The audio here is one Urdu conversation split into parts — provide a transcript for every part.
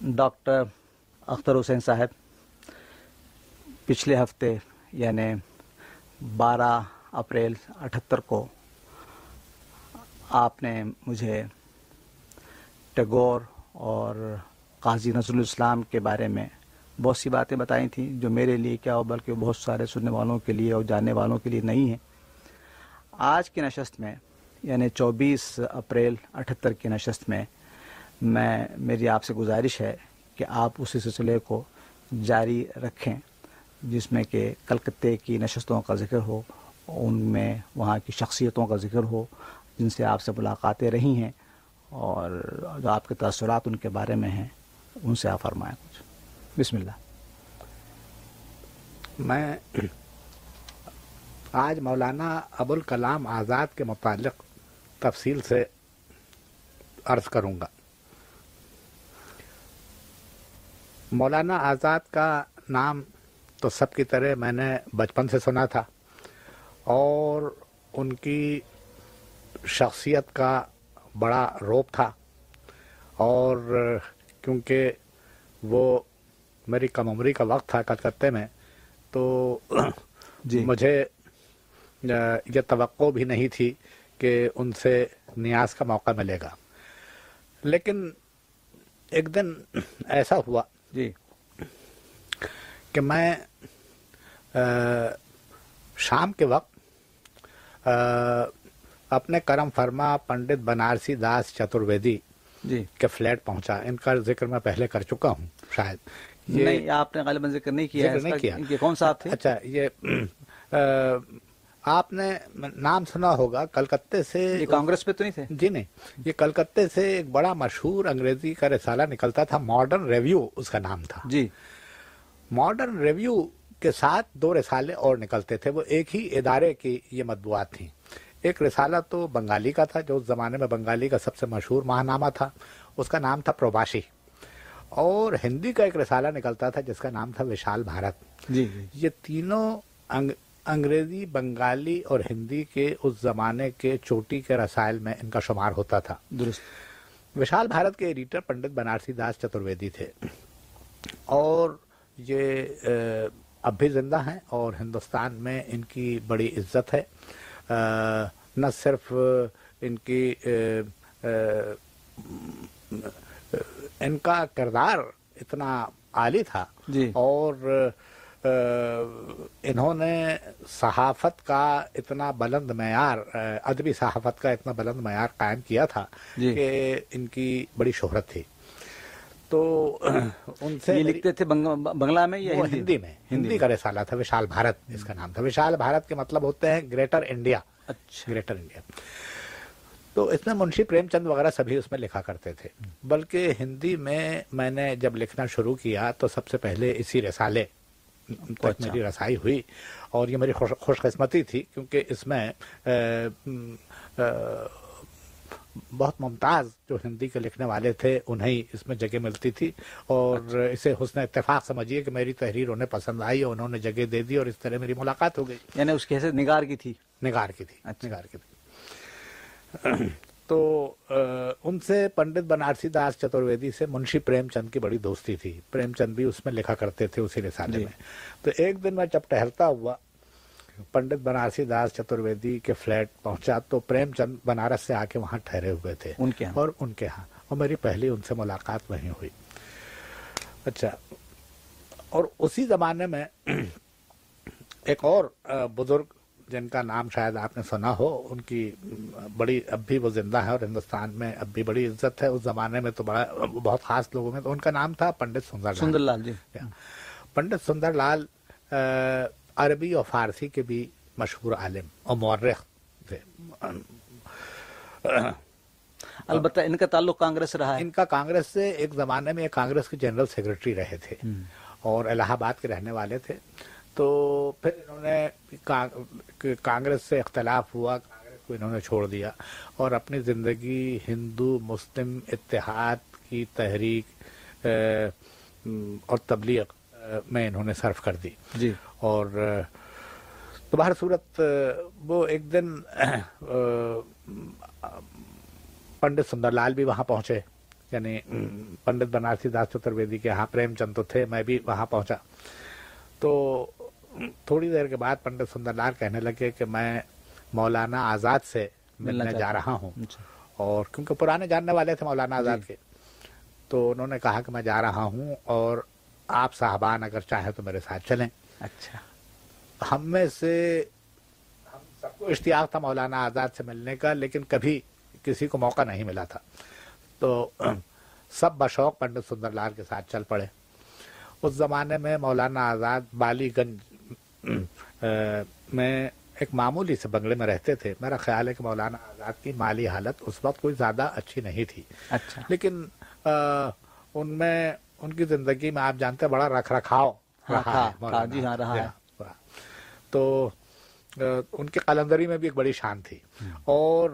ڈاکٹر اختر حسین صاحب، پچھلے ہفتے یعنی بارہ اپریل اٹھہتر کو آپ نے مجھے ٹیگور اور قاضی نظر الاسلام کے بارے میں بہت سی باتیں بتائی تھیں جو میرے لیے کیا ہو، بلکہ بہت سارے سننے والوں کے لیے اور جاننے والوں کے لیے نہیں ہیں۔ آج کی نشست میں یعنی چوبیس اپریل اٹھہتر کی نشست میں میں، میری آپ سے گزارش ہے کہ آپ اسی سلسلے کو جاری رکھیں، جس میں کہ کلکتے کی نشستوں کا ذکر ہو، ان میں وہاں کی شخصیتوں کا ذکر ہو، جن سے آپ سے ملاقاتیں رہی ہیں اور جو آپ کے تاثرات ان کے بارے میں ہیں، ان سے آپ فرمائیں کچھ۔ بسم اللہ۔ میں آج مولانا ابوالکلام آزاد کے متعلق تفصیل سے عرض کروں گا۔ مولانا آزاد کا نام تو سب کی طرح میں نے بچپن سے سنا تھا اور ان کی شخصیت کا بڑا روپ تھا اور کیونکہ وہ میری کم عمری کا وقت تھا کلکتے میں تو جی۔ مجھے یہ توقع بھی نہیں تھی کہ ان سے نیاز کا موقع ملے گا۔ لیکن ایک دن ایسا ہوا جی۔ کہ میں شام کے وقت اپنے کرم فرما پنڈت بنارسی داس چترویدی جی۔ کے فلیٹ پہنچا۔ ان کا ذکر میں پہلے کر چکا ہوں شاید۔ نہیں آپ نے غالباً ذکر نہیں کیا نہیں کیا۔ کون صاحب تھے؟ اچھا یہ آپ نے نام سنا ہوگا کلکتے سے یہ کانگریس پہ تو نہیں تھے؟ جی نہیں یہ کلکتے سے ایک بڑا مشہور انگریزی کا رسالہ نکلتا تھا ماڈرن ریویو اس کا نام تھا۔ جی۔ ماڈرن ریویو کے ساتھ دو رسالے اور نکلتے تھے وہ ایک ہی ادارے کی یہ مطبوعات تھیں۔ ایک رسالہ تو بنگالی کا تھا جو اس زمانے میں بنگالی کا سب سے مشہور ماہ نامہ تھا اس کا نام تھا پروباشی اور ہندی کا ایک رسالہ نکلتا تھا جس کا نام تھا وشال بھارت۔ جی جی۔ یہ تینوں انگ انگریزی بنگالی اور ہندی کے اس زمانے کے چوٹی کے رسائل میں ان کا شمار ہوتا تھا۔ درست۔ وشال بھارت کے ایڈیٹر پنڈت بنارسی داس چترویدی تھے۔ اور یہ اب بھی زندہ ہیں اور ہندوستان میں ان کی بڑی عزت ہے۔ نہ صرف ان کی ان کا کردار اتنا عالی تھا جی۔ اور انہوں نے صحافت کا اتنا بلند معیار ادبی صحافت کا اتنا بلند معیار قائم کیا تھا جی۔ کہ ان کی بڑی شہرت تھی۔ تو ان سے لکھتے تھے بنگ- بنگلہ میں یا ہندی میں؟ ہندی کا رسالہ تھا وشال بھارت اس کا نام تھا۔ وشال بھارت کے مطلب ہوتے ہیں گریٹر انڈیا۔ اچھا۔ Greater India. تو اس میں منشی پریم چند وغیرہ سبھی اس میں لکھا کرتے تھے۔ بلکہ ہندی میں میں نے جب لکھنا شروع کیا تو سب سے پہلے اسی رسالے تک اچھا۔ میری رسائی ہوئی اور یہ میری خوش خوش قسمتی تھی کیونکہ اس میں آ، م، آ، بہت ممتاز جو ہندی کے لکھنے والے تھے انہیں اس میں جگہ ملتی تھی اور اسے حسن اتفاق سمجھیے کہ میری تحریر انہیں پسند آئی اور انہوں نے جگہ دے دی اور اس طرح میری ملاقات ہو گئی یعنی اس کی حیثیت نگار کی تھی نگار کی تھی اچھا۔ نگار کی تھی تو ان سے پنڈت بنارسی داس چترویدی سے منشی پریم چند کی بڑی دوستی تھی۔ پریم چند بھی اس میں لکھا کرتے تھے اسی رسالے جی۔ میں۔ تو ایک دن میں جب ٹہلتا ہوا پنڈت بنارسی داس چترویدی کے فلیٹ پہنچا تو پریم چند بنارس سے آ کے وہاں ٹھہرے ہوئے تھے۔ ان کے اور ان کے ہاں اور میری پہلی ان سے ملاقات وہیں ہوئی۔ اچھا۔ اور اسی زمانے میں ایک اور بزرگ جن کا نام شاید آپ نے سنا ہو ان کی بڑی اب بھی وہ زندہ ہے اور ہندوستان میں اب بھی بڑی عزت ہے۔ اس زمانے میں تو بڑا بہت خاص لوگوں میں تو ان کا نام تھا پنڈت سندر سندر لال جی۔ پنڈت سندر لال عربی اور فارسی کے بھی مشہور عالم اور مورخ تھے۔ البتہ ان کا تعلق کانگریس رہا ہے۔ ان کا کانگریس سے ایک زمانے میں کانگریس کے جنرل سیکرٹری رہے تھے۔ اور الہ آباد کے رہنے والے تھے۔ تو پھر انہوں نے کانگریس سے اختلاف ہوا کانگریس کو انہوں نے چھوڑ دیا اور اپنی زندگی ہندو مسلم اتحاد کی تحریک اور تبلیغ میں انہوں نے صرف کر دی۔ جی۔ اور تو بہر صورت وہ ایک دن پنڈت سندر لال بھی وہاں پہنچے۔ یعنی پنڈت بنارسی داس چترویدی کے یہاں پریم چند تو تھے میں بھی وہاں پہنچا۔ تو تھوڑی دیر کے بعد پنڈت سندر لال کہنے لگے کہ میں مولانا آزاد سے ملنے جا رہا ہوں۔ اچھا۔ اور کیونکہ پرانے جاننے والے تھے مولانا آزاد کے تو انہوں نے کہا کہ میں جا رہا ہوں اور آپ صاحبان اگر چاہیں تو میرے ساتھ چلیں۔ اچھا۔ ہم میں سے ہم سب کو اشتیاق تھا مولانا آزاد سے ملنے کا لیکن کبھی کسی کو موقع نہیں ملا تھا۔ تو سب بشوق پنڈت سندر لال کے ساتھ چل پڑے۔ اس زمانے میں مولانا آزاد بالی گنج میں ایک معمولی سے بنگلے میں رہتے تھے۔ میرا خیال ہے کہ مولانا آزاد کی مالی حالت اس وقت کوئی زیادہ اچھی نہیں تھی۔ اچھا۔ لیکن ان میں ان کی زندگی میں آپ جانتے ہیں بڑا رکھ رکھاؤ ہاں، رہا جی ہاں، ہے۔ رہا۔ تو ان کی قلندری میں بھی ایک بڑی شان تھی۔ اور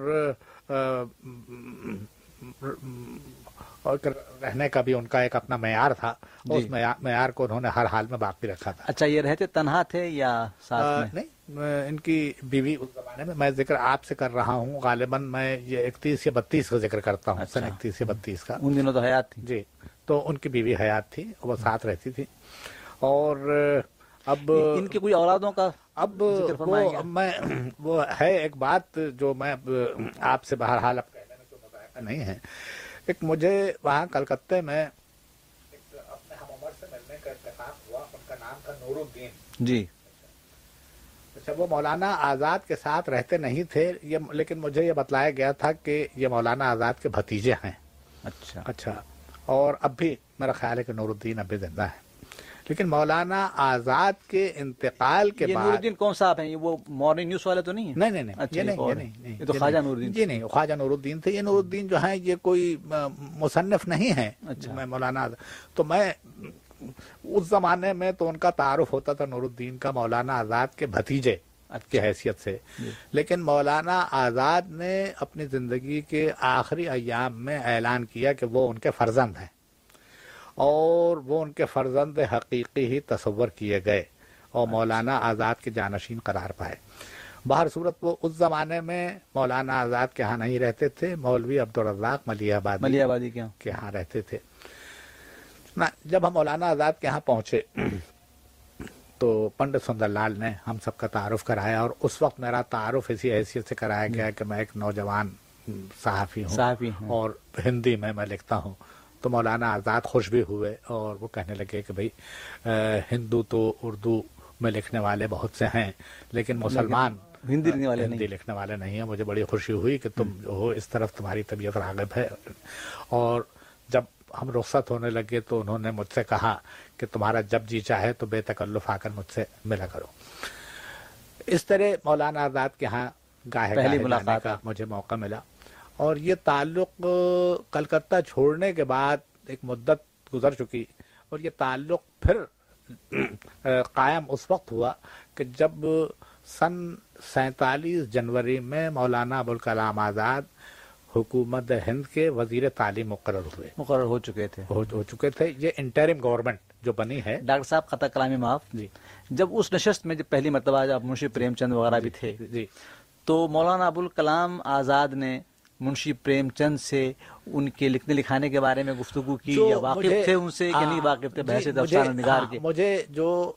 اور رہنے کا بھی ان کا ایک اپنا معیار تھا اس جی۔ معیار کو انہوں نے ہر حال میں باقی رکھا تھا۔ اچھا یہ رہتے تنہا تھے یا ساتھ میں؟ نہیں ان کی بیوی اس زمانے میں میں ذکر آپ سے کر رہا ہوں۔ غالباً میں یہ اکتیس یا بتیس کا ذکر کرتا ہوں سن اچھا۔ اکتیس یا بتیس کا۔ ان دنوں تو حیات تھی۔ جی تو ان کی بیوی حیات تھی وہ ساتھ رہتی تھی۔ اور اب ان کی کوئی اولادوں کا اب میں وہ ہے ایک بات جو میں آپ سے بہرحال اب مذائقہ نہیں ہے۔ ایک مجھے وہاں کلکتے میں اپنے ہم عمر سے ملنے کا اتفاق ہوا ان کا نام تھا نور الدین جی۔ اچھا وہ مولانا آزاد کے ساتھ رہتے نہیں تھے یہ لیکن مجھے یہ بتلایا گیا تھا کہ یہ مولانا آزاد کے بھتیجے ہیں۔ اچھا۔ اچھا اور اب بھی میرا خیال ہے کہ نور الدین اب بھی زندہ ہے لیکن مولانا آزاد کے انتقال کے نور بعد الدین کون صاحب ہیں؟ وہ مارننگ نیوز والے تو نہیں ہیں؟ نہیں نہیں نہیں اچھا، یہ تو خواجہ۔ نور الدین جی نہیں خواجہ نور الدین تھے۔ یہ نور الدین جو ہیں یہ کوئی مصنف نہیں ہے اچھا۔ میں مولانا آزاد- تو میں اس زمانے میں تو ان کا تعارف ہوتا تھا نور الدین کا مولانا آزاد کے بھتیجے کی حیثیت سے۔ جی۔ لیکن مولانا آزاد نے اپنی زندگی کے آخری ایام میں اعلان کیا کہ وہ ان کے فرزند ہیں۔ اور وہ ان کے فرزند حقیقی ہی تصور کیے گئے اور مولانا آزاد کے جانشین قرار پائے۔ باہر صورت وہ اس زمانے میں مولانا آزاد کے ہاں نہیں رہتے تھے مولوی عبدالرزاق ملی آباد ملی آبادی کے یہاں کے ہاں رہتے تھے۔ جب ہم مولانا آزاد کے ہاں پہنچے تو پنڈت سندر لال نے ہم سب کا تعارف کرایا اور اس وقت میرا تعارف اسی حیثیت سے کرایا گیا کہ میں ایک نوجوان صحافی ہوں صحافی ہوں۔ اور ہندی میں میں لکھتا ہوں۔ تو مولانا آزاد خوش بھی ہوئے اور وہ کہنے لگے کہ بھائی ہندو تو اردو میں لکھنے والے بہت سے ہیں لیکن مسلمان ہندی لکھنے والے ہندی لکھنے والے نہیں ہیں۔ مجھے بڑی خوشی ہوئی کہ تم جو ہو اس طرف تمہاری طبیعت راغب ہے۔ اور جب ہم رخصت ہونے لگے تو انہوں نے مجھ سے کہا کہ تمہارا جب جی چاہے تو بے تکلف آ کر مجھ سے ملا کرو۔ اس طرح مولانا آزاد کے ہاں گاہے پہلی ملاقات۔ کا مجھے موقع ملا۔ اور یہ تعلق کلکتہ چھوڑنے کے بعد ایک مدت گزر چکی اور یہ تعلق پھر قائم اس وقت ہوا کہ جب سن سینتالیس جنوری میں مولانا ابوالکلام آزاد حکومت ہند کے وزیر تعلیم مقرر ہوئے۔ مقرر ہو چکے تھے۔ ہو ہو چکے تھے۔ یہ انٹرم گورنمنٹ جو بنی ہے۔ ڈاکٹر صاحب خطا کلامی معاف۔ جی۔ جب اس نشست میں جب پہلی مرتبہ جب منشی پریم چند وغیرہ بھی تھے جی۔ تو مولانا ابوالکلام آزاد نے منشی پریم چند سے ان کے لکھنے لکھانے کے بارے میں گفتگو کی یا واقف تھے ان سے کہ نہیں ہاں، واقف تھے جی، بحث افسانہ نگار ہاں، کے۔ مجھے جو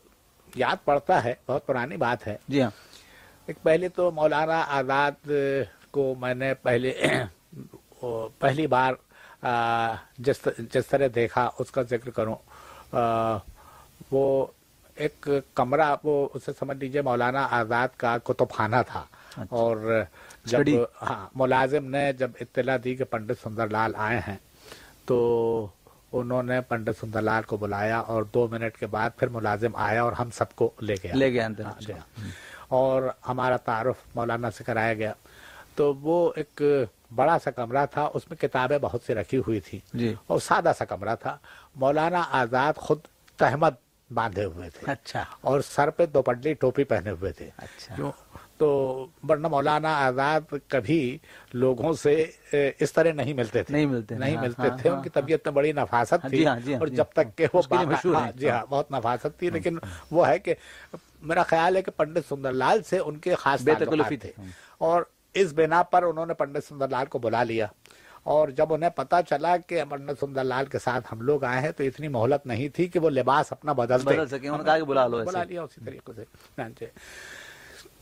یاد پڑتا ہے بہت پرانی بات ہے۔ جی ہاں۔ ایک پہلے تو مولانا آزاد کو میں نے پہلے پہلی بار جس جس طرح دیکھا اس کا ذکر کروں۔ وہ ایک کمرہ وہ اسے سمجھ لیجیے مولانا آزاد کا کتب خانہ تھا اور جب. ہاں ملازم نے جب اطلاع دی کہ پنڈت سندر لال آئے ہیں تو انہوں نے پنڈت سندر لال کو بلایا اور دو منٹ کے بعد پھر ملازم آیا اور ہم سب کو لے گیا۔ لے اندر۔ ہاں، ہاں۔ اور ہمارا تعارف مولانا سے کرایا گیا۔ تو وہ ایک بڑا سا کمرہ تھا اس میں کتابیں بہت سی رکھی ہوئی تھی جی۔ اور سادہ سا کمرہ تھا۔ مولانا آزاد خود تہمت باندھے ہوئے تھے۔ اچھا۔ اور سر پہ دوپٹلی ٹوپی پہنے ہوئے تھے۔ اچھا؟ تو ورنہ مولانا آزاد کبھی لوگوں سے اس طرح نہیں ملتے تھے۔ نہیں ملتے نہیں ہاں، ملتے ہاں، تھے۔ ہاں، ان کی طبیعت میں بڑی نفاست ہاں، تھی جی ہاں، جی ہاں، اور جی۔ جب ہاں۔ تک کہ وہ ہاں،۔ جی ہاں بہت نفاست تھی۔ لیکن وہ ہے کہ میرا خیال ہے کہ پنڈت سندر لال سے ان کے خاص تعلقات تکلفی تھے۔ اور اس بنا پر انہوں نے پنڈت سندر لال کو بلا لیا۔ اور جب انہیں پتا چلا کہ امرنت سندر لال کے ساتھ ہم لوگ آئے ہیں تو اتنی مہلت نہیں تھی کہ وہ لباس اپنا بدل بدل سکے بلا لیا اسی طریقے سے۔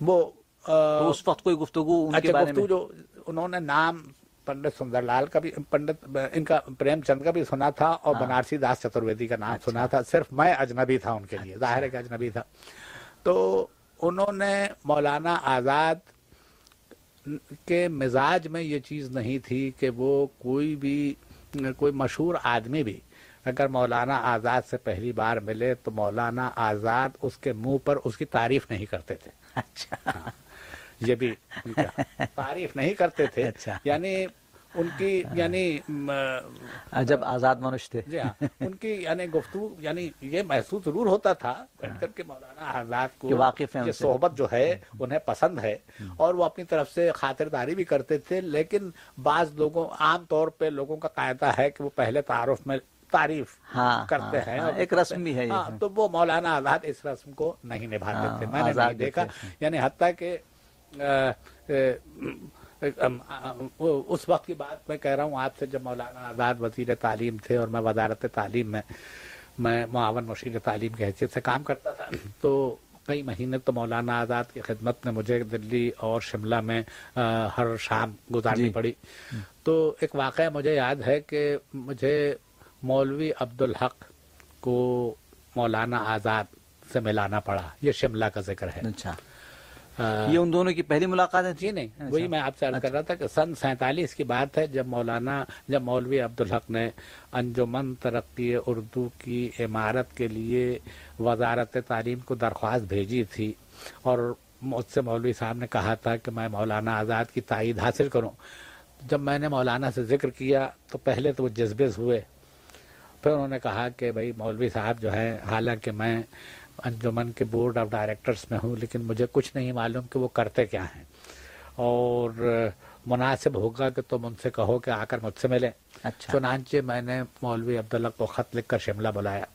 وہ تو اس وقت کوئی گفتگو ان کے اچھا بارے میں؟ جو انہوں نے نام پنڈت سندر لال کا بھی پنڈت ان کا پریم چند کا بھی سنا تھا اور ہاں۔ بنارسی داس چترویدی کا نام سنا تھا۔ صرف میں اجنبی تھا ان کے لیے ظاہر ہے کہ اجنبی تھا۔ تو انہوں نے مولانا آزاد کے مزاج میں یہ چیز نہیں تھی کہ وہ کوئی بھی کوئی مشہور آدمی بھی اگر مولانا آزاد سے پہلی بار ملے تو مولانا آزاد اس کے منہ پر اس کی تعریف نہیں کرتے تھے۔ اچھا۔ یہ بھی ان کا تعریف نہیں کرتے تھے۔ اچھا۔ یعنی ان کی یعنی جب آزاد منش تھے۔ جی ہاں۔ ان کی یعنی گفتگو یعنی یہ محسوس ضرور ہوتا تھا بیٹھ کر کے مولانا آزاد کو کہ واقف ہیں ان یہ۔ صحبت جو ہے انہیں پسند ہے۔ اور وہ اپنی طرف سے خاطرداری بھی کرتے تھے لیکن بعض لوگوں عام طور پہ لوگوں کا قاعدہ ہے کہ وہ پہلے تعارف میں تعریف ہاں، کرتے ہاں، ہیں۔ ایک رسم بھی ہے تو وہ مولانا آزاد اس رسم کو نہیں نبھاتے تھے۔ میں نے دیکھا۔ یعنی حتیٰ کہ اس وقت کی بات میں کہہ رہا ہوں آپ سے جب مولانا آزاد وزیر تعلیم تھے اور میں وزارت تعلیم میں میں معاون مشیر تعلیم کی حیثیت سے کام کرتا تھا تو کئی مہینے تو مولانا آزاد کی خدمت میں مجھے دلی اور شملہ میں ہر شام گزارنی جی۔ پڑی۔ تو ایک واقعہ مجھے یاد ہے کہ مجھے مولوی عبدالحق کو مولانا آزاد سے ملانا پڑا یہ شملہ کا ذکر ہے۔ اچھا۔ یہ ان دونوں کی پہلی ملاقاتیں جی تھی نہیں وہی میں آپ سے عرض کر رہا تھا کہ سن سینتالیس کی بات ہے جب مولانا جب مولوی عبدالحق نے انجمن ترقی اردو کی عمارت کے لیے وزارت تعلیم کو درخواست بھیجی تھی اور مجھ سے مولوی صاحب نے کہا تھا کہ میں مولانا آزاد کی تائید حاصل کروں۔ جب میں نے مولانا سے ذکر کیا تو پہلے تو وہ جذبز ہوئے۔ پھر انہوں نے کہا کہ بھائی مولوی صاحب جو ہے حالانکہ میں انجمن کے بورڈ آف ڈائریکٹرز میں ہوں لیکن مجھے کچھ نہیں معلوم کہ وہ کرتے کیا ہیں۔ اور مناسب ہوگا کہ تم ان سے کہو کہ آ کر مجھ سے ملیں۔ اچھا۔ چنانچہ میں نے مولوی عبداللہ کو خط لکھ کر شملہ بلایا۔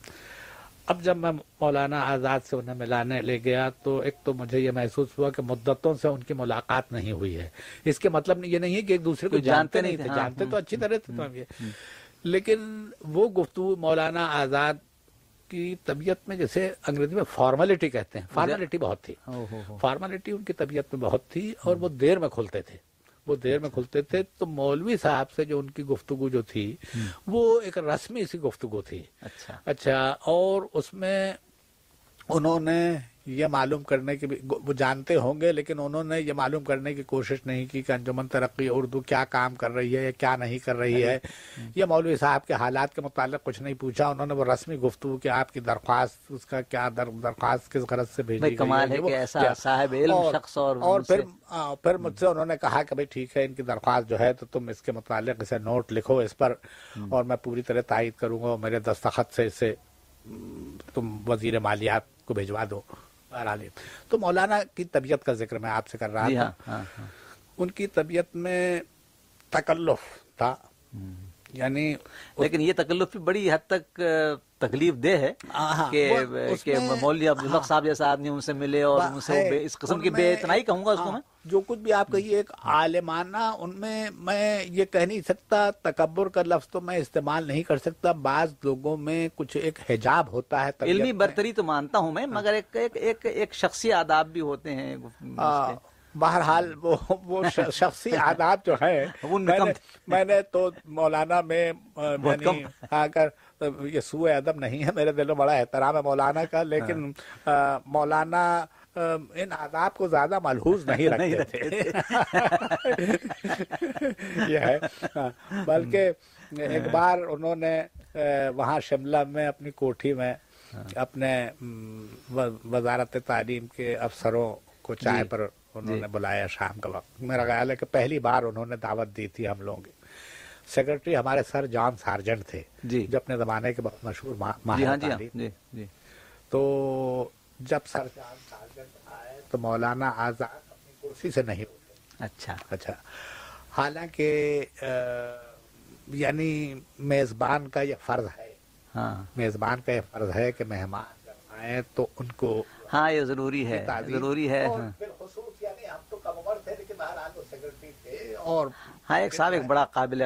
اب جب میں مولانا آزاد سے انہیں ملانے لے گیا تو ایک تو مجھے یہ محسوس ہوا کہ مدتوں سے ان کی ملاقات نہیں ہوئی ہے۔ اس کے مطلب یہ نہیں ہے کہ ایک دوسرے کو جانتے جانتے نہیں تھے۔ تھے، ہاں، جانتے تو اچھی طرح تھے۔ یہ لیکن وہ گفتگو مولانا آزاد کی طبیعت میں جیسے انگریزی میں فارمیلٹی کہتے ہیں۔ فارمیلٹی بہت تھی۔ فارمیلٹی ان کی طبیعت میں بہت تھی اور وہ دیر میں کھلتے تھے۔ وہ دیر میں کھلتے تھے۔ تو مولوی صاحب سے جو ان کی گفتگو جو تھی وہ ایک رسمی سی گفتگو تھی۔ اچھا۔ اچھا اور اس میں انہوں نے یہ معلوم کرنے کی بھی وہ جانتے ہوں گے لیکن انہوں نے یہ معلوم کرنے کی کوشش نہیں کی کہ انجمن ترقی اردو کیا کام کر رہی ہے یا کیا نہیں کر رہی ہے۔ یہ مولوی صاحب کے حالات کے متعلق کچھ نہیں پوچھا انہوں نے وہ رسمی گفتگو کہ آپ کی درخواست اس کا کیا در درخواست کس غرض سے بھیجی کمال ہے کہ ایسا صاحب علم شخص اور پھر پھر مجھ سے انہوں نے کہا کہ بھائی ٹھیک ہے ان کی درخواست جو ہے تو تم اس کے متعلق اسے نوٹ لکھو اس پر اور میں پوری طرح تائید کروں گا اور میرے دستخط سے اسے تم وزیر مالیات کو بھیجوا دو۔ بہرحال۔ تو مولانا کی طبیعت کا ذکر میں آپ سے کر رہا جی تھا۔ ہاں ہاں۔ ہاں ان کی طبیعت میں تکلف تھا۔ یعنی لیکن یہ تکلف بھی بڑی حد تک تکلیف دہ ہے ہاں، کہ مولوی عبدالحق صاحب جیسا آدمی ان سے ملے اور ان سے اس قسم کی بے میں اتنائی کہوں گا اس کو ہاں، میں؟ جو کچھ بھی آپ کہیے ایک عالمانہ ان میں میں یہ کہہ نہیں سکتا تکبر کا لفظ تو میں استعمال نہیں کر سکتا۔ بعض لوگوں میں کچھ ایک حجاب ہوتا ہے علمی۔ برتری تو مانتا ہوں میں مگر ایک ایک ایک ایک شخصی آداب بھی ہوتے ہیں۔ بہرحال وہ وہ شخصی آداب جو ہیں میں نے تو مولانا میں آ، کر یہ سوء ادب نہیں ہے میرے دل میں بڑا احترام ہے مولانا کا لیکن ہاں۔ مولانا ان آداب کو زیادہ ملحوظ نہیں رکھتے یہ ہے ہاں، بلکہ ایک بار انہوں نے وہاں شملہ میں اپنی کوٹھی میں ہاں۔ اپنے وزارت تعلیم کے افسروں کو چائے جی۔ پر انہوں جی۔ نے بلایا شام کا وقت میرا خیال ہے کہ پہلی بار انہوں نے دعوت دی تھی ہم لوگوں کی سیکرٹری ہمارے سر جان سارجنٹ تھے جی۔ جو اپنے زمانے کے بہت مشہور ماہ- جی ماہر ہاں جی ہاں۔ جی جی۔ تو جب سر جان سارجنٹ آئے تو مولانا آزاد اپنی کرسی سے نہیں اٹھے اچھا۔ اچھا۔ حالانکہ یعنی میزبان کا یہ فرض ہے۔ ہاں۔ میزبان کا یہ فرض ہے کہ مہمان جب آئے تو ان کو ہاں یہ ضروری ہے ضروری ہے۔ اور اور ہاں ایک صاحب ایک بڑا قابل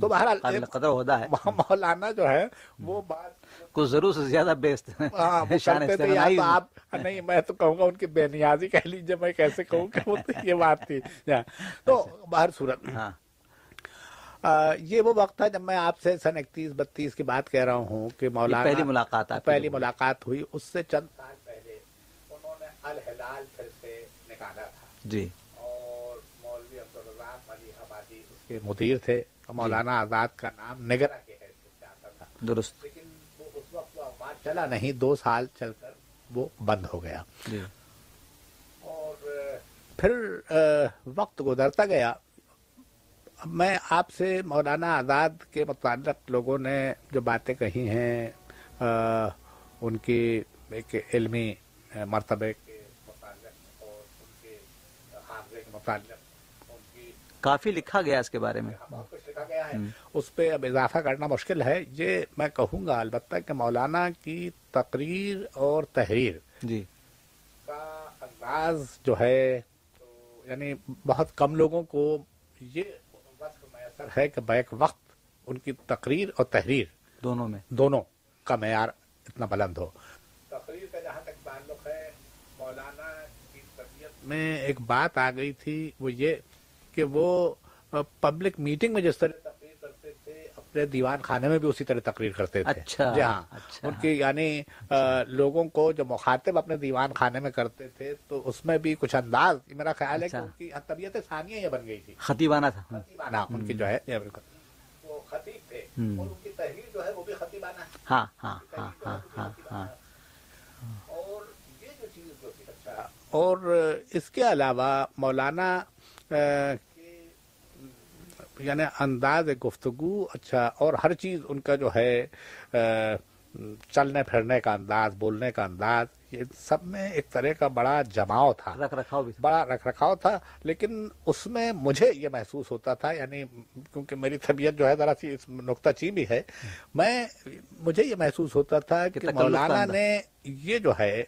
تو بہرحال قابل قدر عہدہ ہے۔ مولانا جو ہے وہ بات کچھ ضرور سے زیادہ بیست ہاں، شان آپ نہیں میں تو کہوں گا ان کی بے نیازی کہہ لیجیے میں کیسے کہوں کہ وہ تو یہ بات تھی۔ تو باہر صورت۔ ہاں۔ یہ وہ وقت تھا جب میں آپ سے سن اکتیس بتیس کی بات کہہ رہا ہوں کہ مولانا پہلی ملاقات پہلی۔ ملاقات ہوئی اس سے چند سال پہلے انہوں نے الہلال پھر سے نکالا تھا۔ جی اور مولوی عبدالرزاق علی آبادی اس کے مدیر تھے مولانا آزاد کا نام نگرا کے حیثیت سے آتا تھا۔ درست۔ لیکن وہ اس وقت چلا نہیں دو سال چل کر وہ بند ہو گیا۔ جی۔ اور پھر وقت گزرتا گیا۔ میں آپ سے مولانا آزاد کے متعلق لوگوں نے جو باتیں کہی ہیں ان کی ایک علمی مرتبے کے متعلق اور ان کے حافظے کے متعلق کافی لکھا گیا اس کے بارے میں۔ بہت کچھ لکھا گیا ہے اس پہ اب اضافہ کرنا مشکل ہے۔ یہ میں کہوں گا البتہ کہ مولانا کی تقریر اور تحریر جی۔ کا انداز جو ہے یعنی بہت کم لوگوں کو یہ میسر ہے کہ بیک وقت ان کی تقریر اور تحریر دونوں میں۔ دونوں کا معیار اتنا بلند ہو۔ تقریر کا جہاں تک تعلق ہے مولانا کی طبیعت میں ایک بات آ گئی تھی وہ یہ کہ وہ پبلک میٹنگ میں جس طرح تقریر کرتے تھے اپنے دیوان خانے میں بھی اسی طرح تقریر کرتے تھے۔ اچھا، جی ہاں۔ اچھا۔ ان کی یعنی لوگوں کو جو مخاطب اپنے دیوان خانے میں کرتے تھے تو اس میں بھی کچھ انداز میرا خیال ہے کہ اچھا۔ ان کی طبیعت ثانیہ یہ بن گئی تھی۔ خطیبانہ تھا۔ خطیبانہ ان کی جو ہے وہ خطیب تھے۔ اور ان کی تحریر جو ہے وہ بھی خطیبانہ ہے۔ ہاں ہاں ہاں ہاں ہاں۔ ہاں اور یہ جو چیز جو تھی اچھا اور اس کے علاوہ مولانا یعنی انداز گفتگو اچھا اور ہر چیز ان کا جو ہے چلنے پھرنے کا انداز بولنے کا انداز یہ سب میں ایک طرح کا بڑا جماؤ تھا رکھ رکھاؤ بھی بڑا رکھ رکھاؤ تھا لیکن اس میں مجھے یہ محسوس ہوتا تھا یعنی کیونکہ میری طبیعت جو ہے ذرا سی اس نقطہ چین بھی ہے میں مجھے یہ محسوس ہوتا تھا کہ مولانا۔ نے یہ جو ہے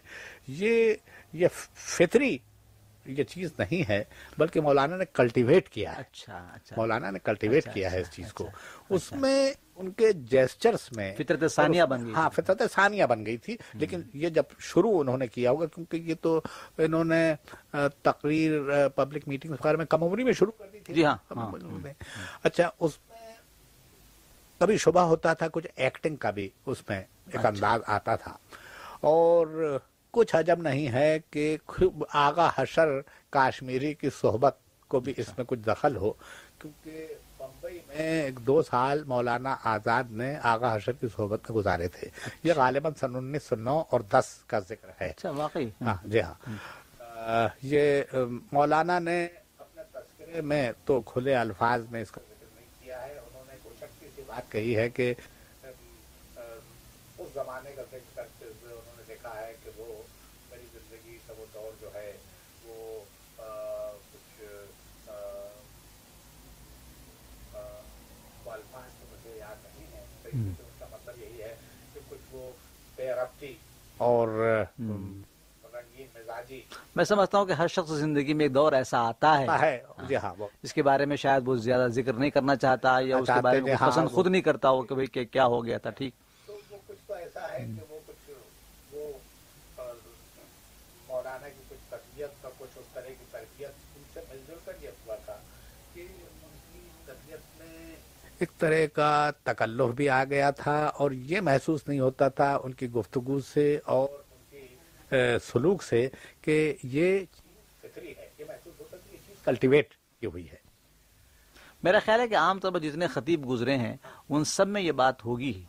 یہ یہ فطری یہ چیز نہیں ہے بلکہ مولانا نے کلٹیویٹ کیا ہے۔ اچھا اچھا۔ مولانا نے کلٹیویٹ اچھا، کیا ہے اس چیز کو۔ اس میں ان کے جیسچرس میں فطرت ثانیہ بن گئی ہاں فطرت ثانیہ بن گئی تھی۔ لیکن یہ جب شروع انہوں نے کیا ہوگا کیونکہ یہ تو انہوں نے تقریر پبلک میٹنگ وغیرہ میں کم عمری میں شروع کر دی تھی۔ جی ہاں، ہاں، اچھا اس میں کبھی شبہ ہوتا تھا کچھ ایکٹنگ کا بھی اس میں۔ ایک انداز آتا تھا۔ اور کچھ عجب نہیں ہے کہ آغا حشر کاشمیری کی صحبت کو بھی اس میں کچھ دخل ہو کیونکہ بمبئی میں ایک دو سال مولانا آزاد نے آغا حشر کی صحبت میں گزارے تھے۔ یہ غالباً سن انیس سو نو اور دس کا ذکر ہے۔ اچھا واقعی۔ ہاں جی ہاں۔ یہ مولانا نے اپنے تذکرے میں تو کھلے الفاظ میں اس کا ذکر نہیں کیا ہے۔ انہوں نے کوئی شخصی سی بات کہی ہے کہ اس زمانے کا ذکر کرتے ہوئے انہوں نے دیکھا ہے کہ وہ میری زندگی کا وہ دور جو ہے وہ آ، کچھ آ، آ، وہ الفاظ تو مجھے یاد نہیں ہے لیکن اس کا مطلب یہی ہے کہ کچھ وہ بے ربطی اور مزاجی میں سمجھتا ہوں کہ ہر شخص زندگی میں ایک دور ایسا آتا ہے۔ جی ہاں وہ اس کے بارے میں شاید وہ زیادہ ذکر نہیں کرنا چاہتا یا اس کے بارے میں ہاں، پسند خود نہیں کرتا ہو کہ بھئی کیا ہو گیا تھا ٹھیک۔ تو وہ کچھ تو ایسا ہے کہ وہ کچھ وہ آ، مولانا کی کچھ تربیت کا کچھ اس طرح کی تربیت ان سے مل جل کر یہ ہوا تھا کہ ان کی تربیت میں ایک طرح کا تکلف بھی آ گیا تھا اور یہ محسوس نہیں ہوتا تھا ان کی گفتگو سے اور ان سلوک سے کہ یہ چیز فطری ہے یہ محسوس ہوتا تھا کہ یہ چیز کلٹیویٹ کی ہوئی ہے۔ میرا خیال ہے کہ عام طور پر جتنے خطیب گزرے ہیں ان سب میں یہ بات ہوگی ہی۔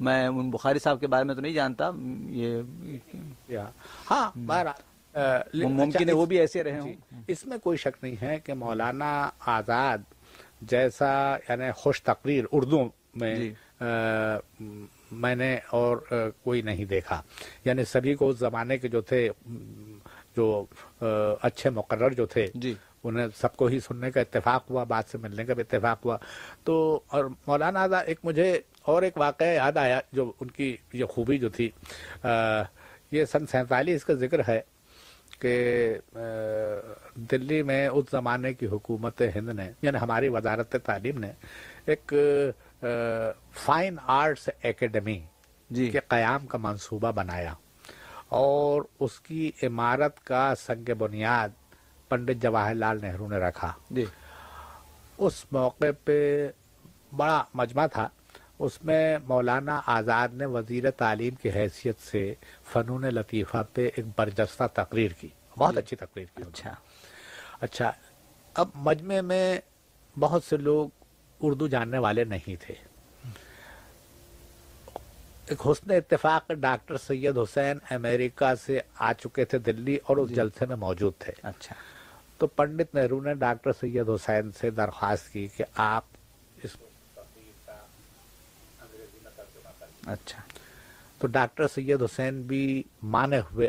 میں ان بخاری صاحب کے بارے میں تو نہیں جانتا یہ ہاں بہرحال ممکن ہے وہ بھی ایسے رہے جی، ہوں اس میں کوئی شک نہیں ہے کہ مولانا آزاد جیسا یعنی خوش تقریر اردو میں جی۔ میں نے اور کوئی نہیں دیکھا۔ یعنی سبھی کو اس زمانے کے جو تھے جو اچھے مقرر جو تھے جی۔ انہیں سب کو ہی سننے کا اتفاق ہوا بات سے ملنے کا بھی اتفاق ہوا۔ تو اور مولانا آزاد ایک مجھے اور ایک واقعہ یاد آیا جو ان کی یہ خوبی جو تھی یہ سن سینتالیس کا ذکر ہے۔ کہ دلی میں اس زمانے کی حکومت ہند نے یعنی ہماری وزارت تعلیم نے ایک فائن آرٹس اکیڈمی جی۔ کے قیام کا منصوبہ بنایا اور اس کی عمارت کا سنگ بنیاد پنڈت جواہر لال نہرو نے رکھا۔ جی۔ اس موقع پہ بڑا مجمع تھا۔ اس میں مولانا آزاد نے وزیر تعلیم کی حیثیت سے فنون لطیفہ پہ ایک برجستہ تقریر کی بہت اچھی تقریر کی۔ اچھا۔ اچھا اب مجمع میں بہت سے لوگ اردو جاننے والے نہیں تھے۔ ایک حسن اتفاق ڈاکٹر سید حسین امریکہ سے آ چکے تھے دلی اور اس جلسے میں موجود تھے۔ اچھا۔ تو پنڈت نہرو نے ڈاکٹر سید حسین سے درخواست کی کہ آپ اس اچھا۔ تو ڈاکٹر سید حسین بھی مانے ہوئے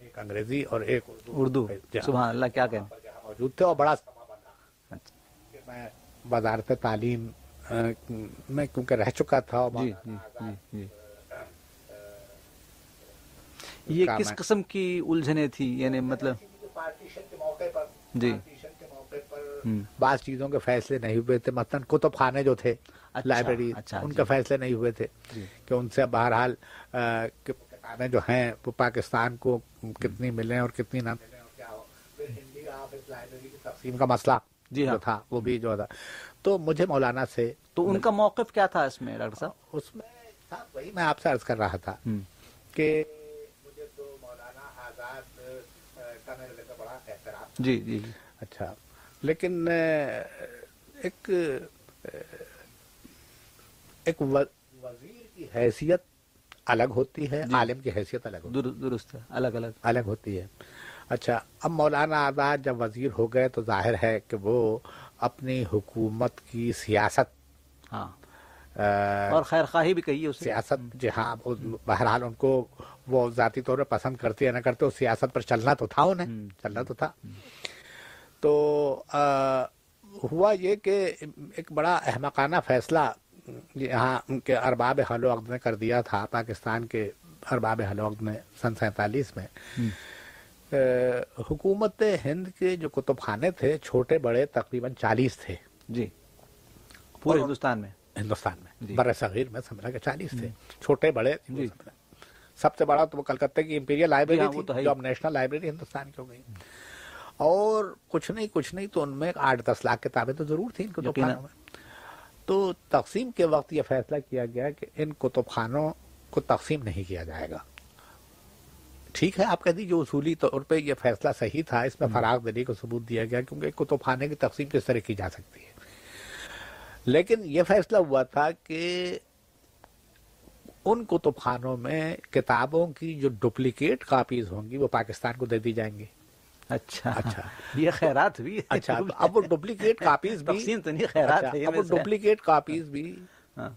ایک انگریزی اور ایک اردو۔ سبحان اللہ کیا کہیں موجود تھے اور بڑا اچھا۔ میں وزارت تعلیم میں کیونکہ رہ چکا تھا جی جی جی جی۔ یہ کس۔ قسم کی الجھنیں تھی یعنی مطلب جی۔ بعض چیزوں کے فیصلے نہیں ہوئے تھے۔ مثلا کتب خانے جو تھے لائبریری اچھا، ان جی۔ کے فیصلے نہیں ہوئے تھے جی۔ کہ ان سے بہرحال کتابیں جو ہیں وہ پاکستان کو کتنی ملیں اور کتنی نہ ملیں اور کیا ہو۔ پھر ہندی آفس لائبریری کی تقسیم کا مسئلہ جی ہاں۔ تھا وہ بھی جو تھا۔ تو مجھے مولانا سے تو ان کا موقف کیا تھا اس میں ڈاکٹر صاحب؟ اس میں وہی میں آپ سے عرض کر رہا تھا کہ مجھے تو مولانا آزاد کا میرے لیے بڑا احترام۔ جی جی جی۔ اچھا لیکن ایک ایک وزیر کی حیثیت الگ ہوتی ہے جی۔ عالم کی حیثیت الگ ہوتی درست ہے الگ الگ۔ الگ ہوتی ہے۔ اچھا اب مولانا آزاد جب وزیر ہو گئے تو ظاہر ہے کہ وہ اپنی حکومت کی سیاست ہاں۔ اور خیر خواہی بھی کہیے اسے۔ سیاست جی ہاں بہرحال ان کو وہ ذاتی طور پر پسند کرتے یا نہ کرتے اس سیاست پر چلنا تو تھا انہیں۔ چلنا تو تھا۔ تو ہوا یہ کہ ایک بڑا احمقانہ فیصلہ یہاں ان کے ارباب حل و عقد نے کر دیا تھا پاکستان کے ارباب حل و عقد نے سن سینتالیس میں۔ حکومت ہند کے جو کتب خانے تھے چھوٹے بڑے تقریباً چالیس تھے۔ جی۔ پورے ہندوستان میں۔ ہندوستان میں۔ جی۔ بر صغیر میں سمجھا کہ چالیس تھے۔ چھوٹے بڑے جی۔ سب سے بڑا تو وہ کلکتے کی امپیریل لائبریری ہاں، وہ تھی۔ جو اب نیشنل لائبریری ہندوستان کی ہو گئی۔ اور کچھ نہیں کچھ نہیں تو ان میں آٹھ دس لاکھ کتابیں تو ضرور تھیں ان میں۔ تو تقسیم کے وقت یہ فیصلہ کیا گیا کہ ان کتب خانوں کو تقسیم نہیں کیا جائے گا۔ ٹھیک ہے آپ کہہ دیجیے اصولی طور پہ یہ فیصلہ صحیح تھا اس میں فراغ دلی کو ثبوت دیا گیا کیونکہ کتب خانے کی تقسیم کس طرح کی جا سکتی ہے۔ لیکن یہ فیصلہ ہوا تھا کہ ان کتب خانوں میں کتابوں کی جو ڈپلیکیٹ کاپیز ہوں گی وہ پاکستان کو دے دی جائیں گی۔ اچھا۔ اچھا۔ یہ خیرات ہوئی اچھا اب وہ ڈپلیکیٹ کاپیز بھی۔ تقسیم تو نہیں خیرات اچھا، ہے یہ اب وہ ویسے۔ ڈپلیکیٹ کاپیز بھی۔ ہاں،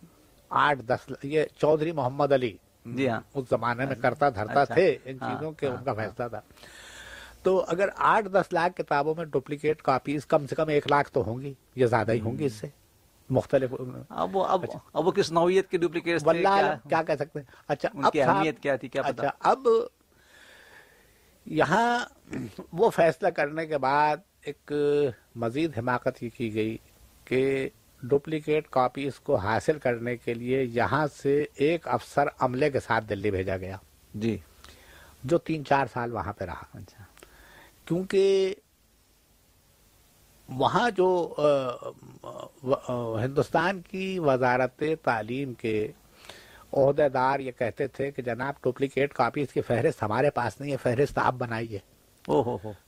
آٹھ دس یہ چودھری محمد علی۔ جی ہاں۔ اس زمانے میں کرتا دھرتا اچھا۔ تھے ان ہاں، چیزوں کے ہاں، ان کا فیصلہ تھا۔ تو اگر آٹھ دس لاکھ کتابوں میں ڈپلیکیٹ کاپیز کم سے کم ایک لاکھ تو ہوں گی یہ زیادہ ہی ہوں گی اس سے۔ مختلف۔ اب وہ اب اب وہ کس نوعیت کے ڈپلیکیٹ اچھا۔ کیا کہہ سکتے ہیں؟ اچھا اب اہمیت کیا تھی؟ کیا اچھا اب یہاں وہ فیصلہ کرنے کے بعد ایک مزید حماقت یہ کی گئی کہ ڈپلیکیٹ کاپیز کو حاصل کرنے کے لیے یہاں سے ایک افسر عملے کے ساتھ دلی بھیجا گیا جی جو تین چار سال وہاں پہ رہا اچھا کیونکہ وہاں جو ہندوستان کی وزارت تعلیم کے عہدے دار یہ کہتے تھے کہ جناب ڈپلیکیٹ کاپیز کی فہرست ہمارے پاس نہیں ہے فہرست آپ بنائیے۔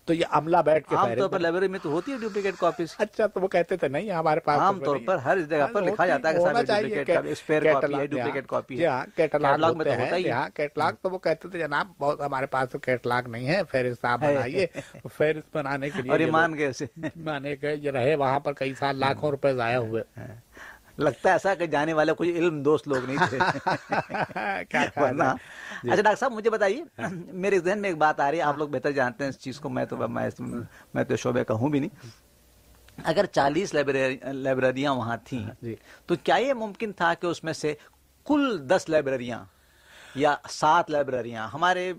تو یہ عملہ بیٹھ کے عام طور پر لائبریری میں تو ہوتی ہے ڈپلیکیٹ کاپیز اچھا تو وہ کہتے تھے نہیں ہمارے پاس عام طور پر ہر جگہ پر ہاں، لکھا جاتا ہے کہ کاپی اسپیئر کاپی ہے کیٹلاگ- ڈپلیکیٹ کاپی ہے۔ ہاں کیٹلاگ میں تو ہوتا ہی ہے۔ ہاں کیٹلاگ تو وہ کہتے تھے جناب بہت ہمارے پاس تو کیٹلاگ نہیں ہے فہرست آپ۔ بنائیے۔ فہرست بنانے کے لیے اور یہ مان گئے اسے۔ مانے کہ یہ رہے وہاں پر کئی سال لاکھوں روپے ضائع ہوئے۔ لگتا ہے ایسا کہ جانے والے کوئی علم دوست لوگ نہیں تھے۔ ہے؟ اچھا ڈاکٹر صاحب مجھے بتائیے میرے ذہن میں ایک بات آ رہی ہے آپ لوگ بہتر جانتے ہیں اس چیز کو میں تو میں میں تو شعبے کا ہوں بھی نہیں۔ اگر چالیس لائبریریاں وہاں تھیں جی۔ تو کیا یہ ممکن تھا کہ اس میں سے کل دس لائبریریاں یا سات لائبریریاں ہمارے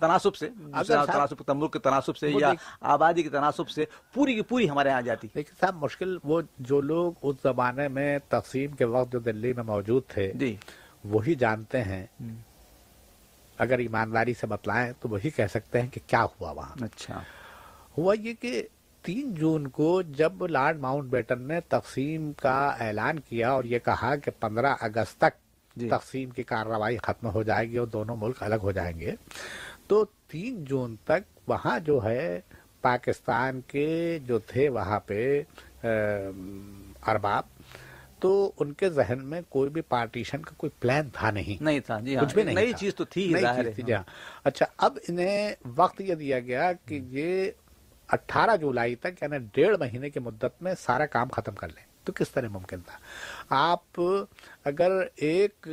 تناسب سے تناسب تملک کے تناسب سے یا آبادی کے تناسب سے پوری کی پوری ہمارے یہاں جاتی۔ لیکن صاحب مشکل وہ جو لوگ اس زمانے میں تقسیم کے وقت جو دلی میں موجود تھے جی۔ وہی جانتے ہیں۔ اگر ایمانداری سے بتلائیں تو وہی کہہ سکتے ہیں کہ کیا ہوا وہاں۔ اچھا۔ ہوا یہ کہ تین جون کو جب لارڈ ماؤنٹ بیٹن نے تقسیم کا اعلان کیا اور یہ کہا کہ پندرہ اگست تک تقسیم کی کارروائی ختم ہو جائے گی اور دونوں ملک الگ ہو جائیں گے۔ تو تین جون تک وہاں جو ہے پاکستان کے جو تھے وہاں پہ ارباب تو ان کے ذہن میں کوئی بھی پارٹیشن کا کوئی پلان تھا نہیں۔ نہیں تھا جی کچھ بھی نہیں نئی چیز تو تھی جی ہاں۔ اچھا اب انہیں وقت یہ دیا گیا کہ یہ اٹھارہ جولائی تک یعنی ڈیڑھ مہینے کی مدت میں سارا کام ختم کر لیں۔ تو کس طرح ممکن تھا؟ آپ اگر ایک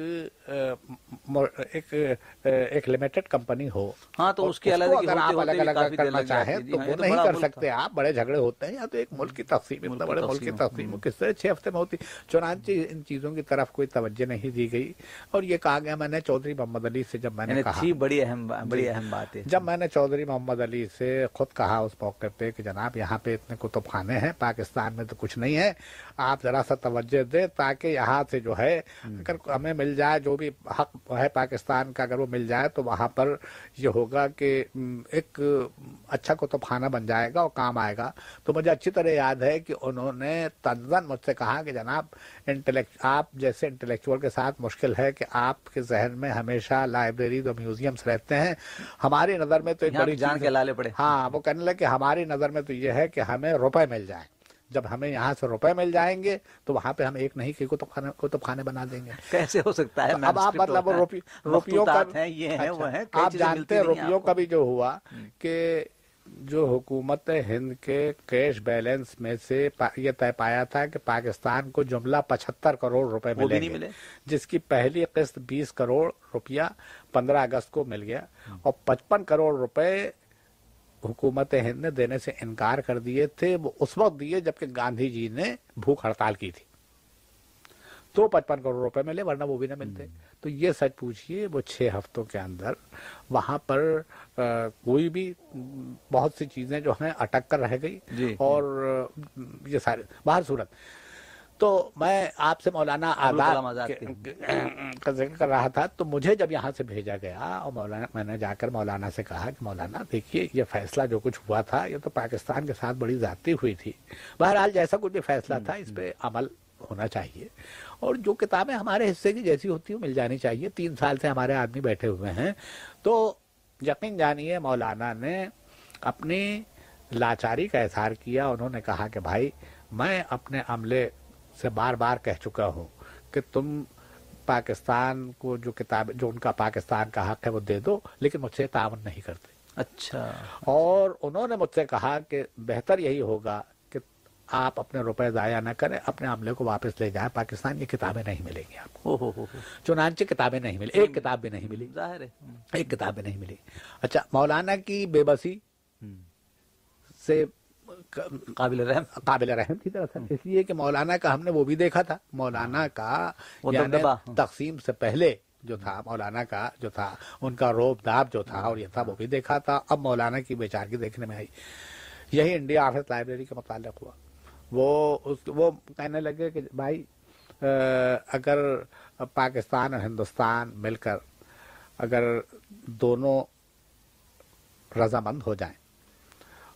ایک لمیٹڈ کمپنی ہو ہاں تو اس کے اگر آپ الگ الگ کرنا چاہیں تو وہ نہیں کر سکتے آپ بڑے جھگڑے ہوتے ہیں یا تو ایک ملک کی تقسیم بڑے ملک کی تقسیم۔ کس طرح چھ ہفتے میں ہوتی؟ چنانچہ ان چیزوں کی طرف کوئی توجہ نہیں دی گئی۔ اور یہ کہا گیا میں نے چودھری محمد علی سے جب میں نے یعنی کہا بڑی اہم بڑی جی۔ اہم بات ہے۔ جب میں نے چودھری محمد علی سے خود کہا اس موقع پہ کہ جناب یہاں پہ اتنے کتب خانے ہیں پاکستان میں تو کچھ نہیں ہے آپ ذرا سا توجہ دیں تاکہ یہاں سے جو ہے اگر ہمیں مل جائے جو بھی حق ہے پاکستان کا اگر وہ مل جائے تو وہاں پر یہ ہوگا کہ ایک اچھا کتب خانہ بن جائے گا اور کام آئے گا۔ تو مجھے اچھی طرح یاد ہے کہ انہوں نے تنزن مجھ سے کہا کہ جناب انٹلیکٹ آپ جیسے انٹلیکچوئل کے ساتھ مشکل ہے کہ آپ کے ذہن میں ہمیشہ لائبریریز اور میوزیمس رہتے ہیں۔ ہماری نظر میں تو ایک بڑی جان کے لالے پڑے۔ ہاں وہ کہنے لگے کہ ہماری نظر میں تو یہ ہے کہ ہمیں روپے مل جائیں۔ جب ہمیں یہاں سے روپے مل جائیں گے تو وہاں پہ ہم ایک نہیں کہ کتب خانے کتب خانے بنا دیں گے۔ کیسے ہو سکتا ہے اب آپ مطلب روپیوں کا اچھا، آپ جانتے ہیں روپیوں کا بھی جو ہوا کہ جو حکومت ہند کے کیش بیلنس میں سے یہ طے پایا تھا کہ پاکستان کو جملہ پچہتر کروڑ روپے ملے گے جس کی پہلی قسط بیس کروڑ روپیہ پندرہ اگست کو مل گیا اور پچپن کروڑ روپے حکومت ہند نے دینے سے انکار کر دیے تھے۔ وہ اس وقت دیے جبکہ گاندھی جی نے بھوک ہڑتال کی تھی۔ تو پچپن کروڑ روپے ملے ورنہ وہ بھی نہ ملتے۔ تو یہ سچ پوچھئے وہ چھ ہفتوں کے اندر وہاں پر کوئی بھی بہت سی چیزیں جو ہیں اٹک کر رہ گئی۔ جی۔ اور یہ سارے باہر صورت۔ تو میں آپ سے مولانا آزاد کا ذکر کر رہا تھا تو مجھے جب یہاں سے بھیجا گیا اور مولانا میں نے جا کر مولانا سے کہا کہ مولانا دیکھیے یہ فیصلہ جو کچھ ہوا تھا یہ تو پاکستان کے ساتھ بڑی ذاتی ہوئی تھی۔ بہرحال جیسا کچھ بھی فیصلہ تھا اس پہ عمل ہونا چاہیے۔ اور جو کتابیں ہمارے حصے کی جیسی ہوتی ہیں مل جانی چاہیے۔ تین سال سے ہمارے آدمی بیٹھے ہوئے ہیں۔ تو یقین جانیے مولانا نے اپنی لاچاری کا اظہار کیا۔ انہوں نے کہا کہ بھائی میں اپنے عملے سے بار بار کہہ چکا ہوں کہ تم پاکستان کو جو کتاب جو ان کا پاکستان کا حق ہے وہ دے دو لیکن مجھ سے تعاون نہیں کرتے۔ اچھا۔ اور انہوں نے مجھ سے کہا کہ بہتر یہی ہوگا کہ آپ اپنے روپے ضائع نہ کریں اپنے عملے کو واپس لے جائیں پاکستان کی کتابیں نہیں ملیں گی آپ کو۔ چنانچہ کتابیں نہیں ملی ایک کتاب بھی نہیں ملی۔ ظاہر ہے۔ ایک کتاب بھی نہیں ملی۔ اچھا مولانا کی بے بسی سے قابل رحم قابل رحم تھی طرح اس لیے کہ مولانا کا ہم نے وہ بھی دیکھا تھا۔ مولانا کا یعنی تقسیم سے پہلے جو تھا مولانا کا جو تھا ان کا روب داب جو تھا اور یہ تھا وہ بھی دیکھا تھا۔ اب مولانا کی بیچارگی دیکھنے میں آئی۔ یہی انڈیا آفس لائبریری کا متعلق ہوا۔ وہ اس وہ کہنے لگے کہ بھائی اگر پاکستان اور ہندوستان مل کر اگر دونوں رضامند ہو جائیں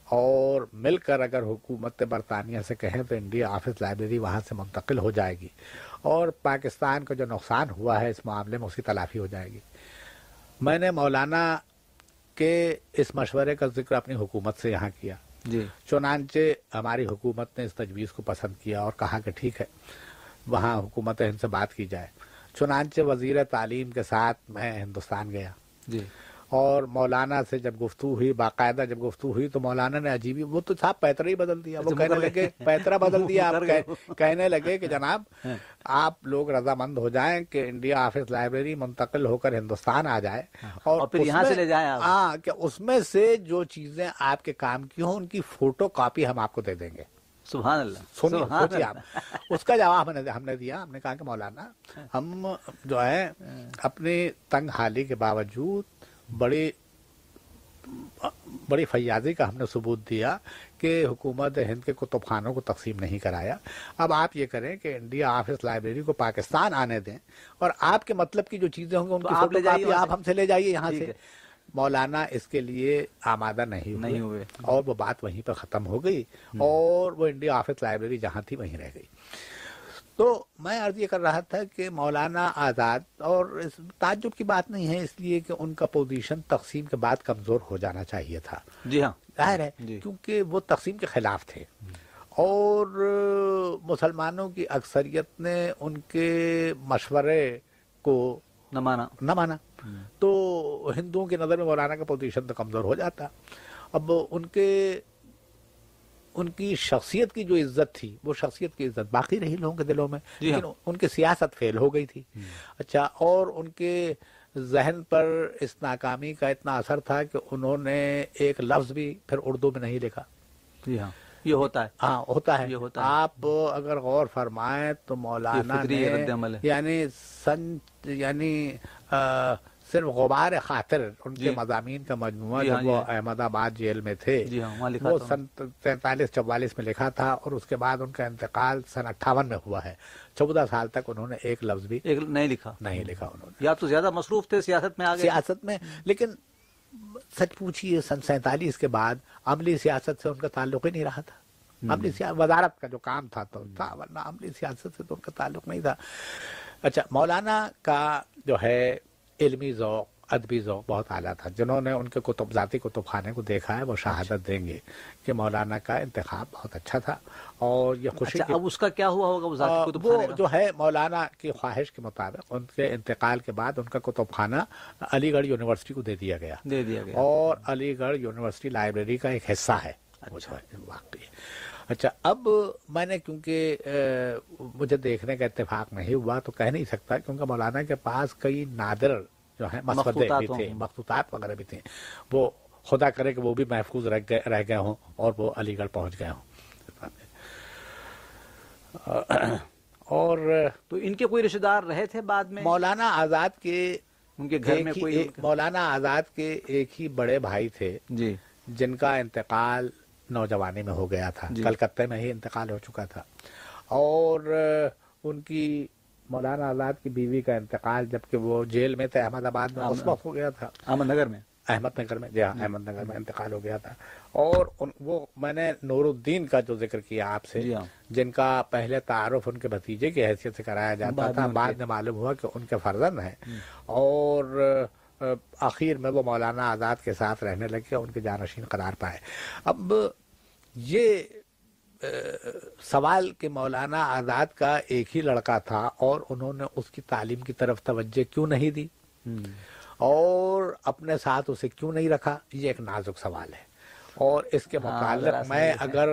اور مل کر اگر حکومت برطانیہ سے کہیں تو انڈیا آفس لائبریری وہاں سے منتقل ہو جائے گی اور پاکستان کا جو نقصان ہوا ہے اس معاملے میں اس کی تلافی ہو جائے گی۔ میں نے مولانا کے اس مشورے کا ذکر اپنی حکومت سے یہاں کیا۔ جی۔ چنانچہ ہماری حکومت نے اس تجویز کو پسند کیا اور کہا کہ ٹھیک ہے وہاں حکومت ہند سے بات کی جائے۔ چنانچہ وزیر تعلیم کے ساتھ میں ہندوستان گیا۔ جی۔ اور مولانا سے جب گفتگو ہوئی باقاعدہ جب گفتگو ہوئی تو مولانا نے عجیبی وہ تو تھا پیترا ہی بدل دیا۔ وہ کہنے لگے پیترا بدل دیا۔ آپ کہنے لگے کہ جناب ہاں۔ آپ لوگ رضامند ہو جائیں کہ انڈیا آفس لائبریری منتقل ہو کر ہندوستان آ جائے ہاں۔ اور پھر یہاں سے لے جائیں ہاں کہ اس میں سے جو چیزیں آپ کے کام کی ہوں ان کی فوٹو کاپی ہم آپ کو دے دیں گے۔ سبحان اللہ۔ سنیے۔ آپ۔ اس کا جواب ہم نے ہم نے دیا۔ ہم نے کہا کہ مولانا ہم جو ہے اپنی تنگ حالی کے باوجود بڑی بڑی فیاضی کا ہم نے ثبوت دیا کہ حکومت ہند کے کتب خانوں کو تقسیم نہیں کرایا۔ اب آپ یہ کریں کہ انڈیا آفس لائبریری کو پاکستان آنے دیں اور آپ کے مطلب کی جو چیزیں ہوں گی ان لے جائیے کاپی آپ۔ ہم سے لے جائیے یہاں سے۔ مولانا اس کے لیے آمادہ نہیں ہوئے۔ نہیں ہوئے۔ اور وہ بات وہیں پہ ختم ہو گئی اور وہ انڈیا آفس لائبریری جہاں تھی وہیں رہ گئی۔ تو میں عرض یہ کر رہا تھا کہ مولانا آزاد اور اس تعجب کی بات نہیں ہے اس لیے کہ ان کا پوزیشن تقسیم کے بعد کمزور ہو جانا چاہیے تھا۔ جی ہاں۔ ظاہر ہے جی۔ کیونکہ وہ تقسیم کے خلاف تھے۔ اور مسلمانوں کی اکثریت نے ان کے مشورے کو نہ مانا۔ نہ مانا۔ تو ہندوؤں کی نظر میں مولانا کا پوزیشن تو کمزور ہو جاتا۔ اب ان کے ان کی شخصیت کی جو عزت تھی وہ شخصیت کی عزت باقی رہی لوگوں کے دلوں میں جی ہاں۔ لیکن ان کی سیاست فیل ہو گئی تھی اچھا اور ان کے ذہن پر اس ناکامی کا اتنا اثر تھا کہ انہوں نے ایک لفظ بھی پھر اردو میں نہیں لکھا جی ہاں یہ ہوتا ہے ہاں ہوتا ہے یہ ہوتا ہے۔ آپ اگر غور فرمائیں تو مولانا نے۔ یعنی سن یعنی صرف غبار خاطر ان کے جی۔ مضامین کا مجموعہ جی ہاں، جب وہ جی۔ احمد آباد جیل میں تھے ہاں، وہ سن تینتالیس چوالیس میں لکھا تھا اور اس کے بعد ان کا انتقال سن اٹھاون میں ہوا ہے۔ چودہ سال تک انہوں نے ایک لفظ بھی نہیں لکھا۔ نہیں لکھا انہوں نے۔ یا تو زیادہ مصروف تھے سیاست میں سیاست میں لیکن سچ پوچھیے سن سینتالیس کے بعد عملی سیاست سے ان کا تعلق ہی نہیں رہا تھا۔ عملی سیاست وزارت کا جو کام تھا تو تھا ورنہ عملی سیاست سے تو ان کا تعلق نہیں تھا۔ اچھا مولانا کا جو ہے علمی ذوق ادبی ذوق بہت اعلیٰ تھا۔ جنہوں نے ان کے کتب ذاتی کتب خانے کو دیکھا ہے وہ شہادت دیں گے کہ مولانا کا انتخاب بہت اچھا تھا اور یہ خوشی اچھا اب اس کا کیا ہوا ہوگا؟ وہ ذاتی کتب وہ خانے؟ جو ہے مولانا کی خواہش کے مطابق ان کے انتقال کے بعد ان کا کتب خانہ علی گڑھ یونیورسٹی کو دے دیا گیا۔ دے دیا گیا۔ اور علی گڑھ یونیورسٹی لائبریری کا ایک حصہ ہے۔ ہے واقعی۔ اچھا اب میں نے کیونکہ مجھے دیکھنے کا اتفاق نہیں ہوا تو کہہ نہیں سکتا کیونکہ مولانا کے پاس کئی نادر جو ہیں مسودے بھی تھے۔ مخطوطات وغیرہ بھی تھے۔ وہ خدا کرے کہ وہ بھی محفوظ رہ گئے رہ گئے ہوں اور وہ علی گڑھ پہنچ گئے ہوں۔ اور تو ان کے کوئی رشتہ دار رہے تھے بعد میں؟ مولانا آزاد کے ان کے گھر میں کوئی مولانا آزاد کے ایک ہی بڑے بھائی تھے جی۔ جن کا انتقال نوجوانی میں ہو گیا تھا۔ جی۔ کلکتے میں ہی انتقال ہو چکا تھا۔ اور ان کی مولانا آزاد کی بیوی کا انتقال جبکہ وہ جیل میں تھے احمد آباد میں اس وقت ہو گیا تھا۔ احمد نگر میں۔ احمد نگر میں جی ہاں احمد نگر میں انتقال ہو گیا تھا۔ اور ان وہ میں نے نور الدین کا جو ذکر کیا آپ سے جی ہاں۔ جن کا پہلے تعارف ان کے بھتیجے کی حیثیت سے کرایا جاتا تھا بعد میں معلوم ہوا کہ ان کے فرزند ہیں۔ اور آخر میں وہ مولانا آزاد کے ساتھ رہنے لگے ان کے جانشین قرار پائے۔ اب یہ سوال کہ مولانا آزاد کا ایک ہی لڑکا تھا اور انہوں نے اس کی تعلیم کی طرف توجہ کیوں نہیں دی؟ اور اپنے ساتھ اسے کیوں نہیں رکھا؟ یہ ایک نازک سوال ہے۔ اور اس کے ہاں، متعلق میں۔ اگر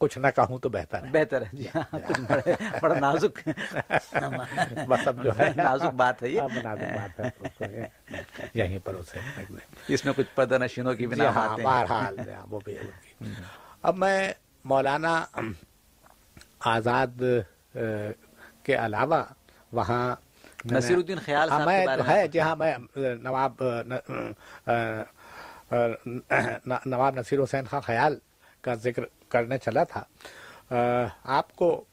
کچھ نہ کہوں تو بہتر ہے۔ بہتر ہے۔ جی ہاں بڑا نازک۔ بس اب جو ہے۔ نازک بات ہے یہ۔ نازک بات یہیں پر اسے۔ اس میں کچھ پردہ نشینوں کی جی بنا ہاں ہیں۔ بہرحال جی ہاں، وہ بھی۔ اب میں مولانا آزاد کے علاوہ وہاں نصیر الدین خیال ہاں، صاحب کے میں بارے میں ہے جی ہاں میں نواب نواب نصیر حسین خان خیال کا ذکر کرنے چلا تھا۔ آپ کو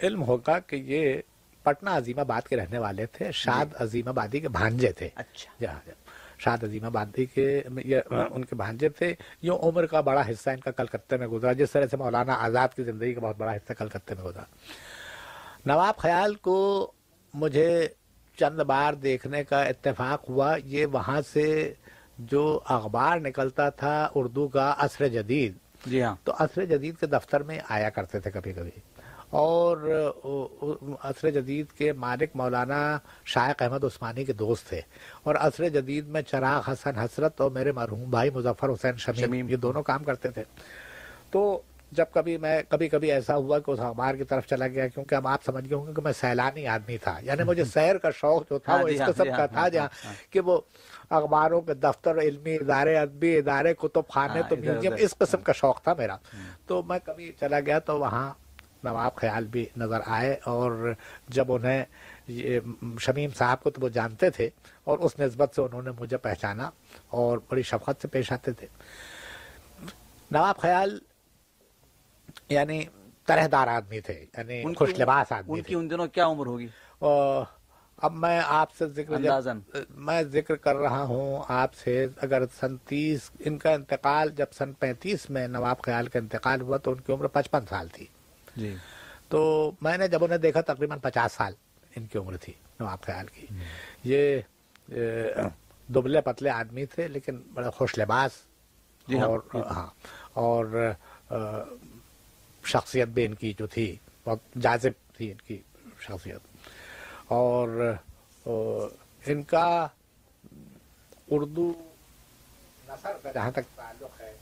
علم ہوگا کہ یہ پٹنہ عظیم آباد کے رہنے والے تھے شاد عظیم آبادی کے بھانجے تھے۔ اچھا۔ جی ہاں، جی۔ شاد عظیم آبادی کے ان کے بھانجے تھے۔ یہ عمر کا بڑا حصہ ان کا کلکتے میں گزرا جس طرح سے مولانا آزاد کی زندگی کا بہت بڑا حصہ کلکتے میں گزرا۔ نواب خیال کو مجھے چند بار دیکھنے کا اتفاق ہوا۔ یہ وہاں سے جو اخبار نکلتا تھا اردو کا عصر جدید جی ہاں۔ تو عصر جدید کے دفتر میں آیا کرتے تھے کبھی کبھی۔ اور عصر جدید کے مالک مولانا شائق احمد عثمانی کے دوست تھے۔ اور عصر جدید میں چراغ حسن حسرت اور میرے مرحوم بھائی مظفر حسین شمیم شمیم۔ یہ دونوں کام کرتے تھے۔ تو جب کبھی میں کبھی کبھی ایسا ہوا کہ اس اخبار کی طرف چلا گیا کیونکہ اب آپ سمجھ گئے ہوں گے کہ میں سیلانی آدمی تھا۔ یعنی مجھے سیر کا شوق جو تھا ہاں وہ جی، اس ہاں قسم جی، کا ہاں، تھا ہاں، جہاں ہاں۔ کہ وہ اخباروں کے دفتر علمی ادارے ادبی ادارے کتب خانے تو میوزیم اس قسم کا شوق تھا میرا۔ تو میں کبھی چلا گیا تو وہاں نواب خیال بھی نظر آئے اور جب انہیں یہ شمیم صاحب کو تو وہ جانتے تھے اور اس نسبت سے انہوں نے مجھے پہچانا اور بڑی شفقت سے پیش آتے تھے۔ نواب خیال یعنی طرح دار آدمی تھے یعنی خوش لباس آدمی ان کی ان دنوں کیا عمر ہوگی؟ اور اب میں آپ سے ذکر۔ میں ذکر کر رہا ہوں آپ سے اگر سن تیس ان کا انتقال جب سن پینتیس میں نواب خیال کا انتقال ہوا تو ان کی عمر پچپن سال تھی۔ جی۔ تو میں نے جب انہیں دیکھا تقریباً پچاس سال ان کی عمر تھی نواب خیال کی۔ یہ دبلے پتلے آدمی تھے لیکن بڑے خوش لباس جی ہاں، اور ہاں اور شخصیت بھی ان کی جو تھی بہت جازب تھی ان کی شخصیت۔ اور ان کا اردو نثر کا جہاں تک تعلق ہے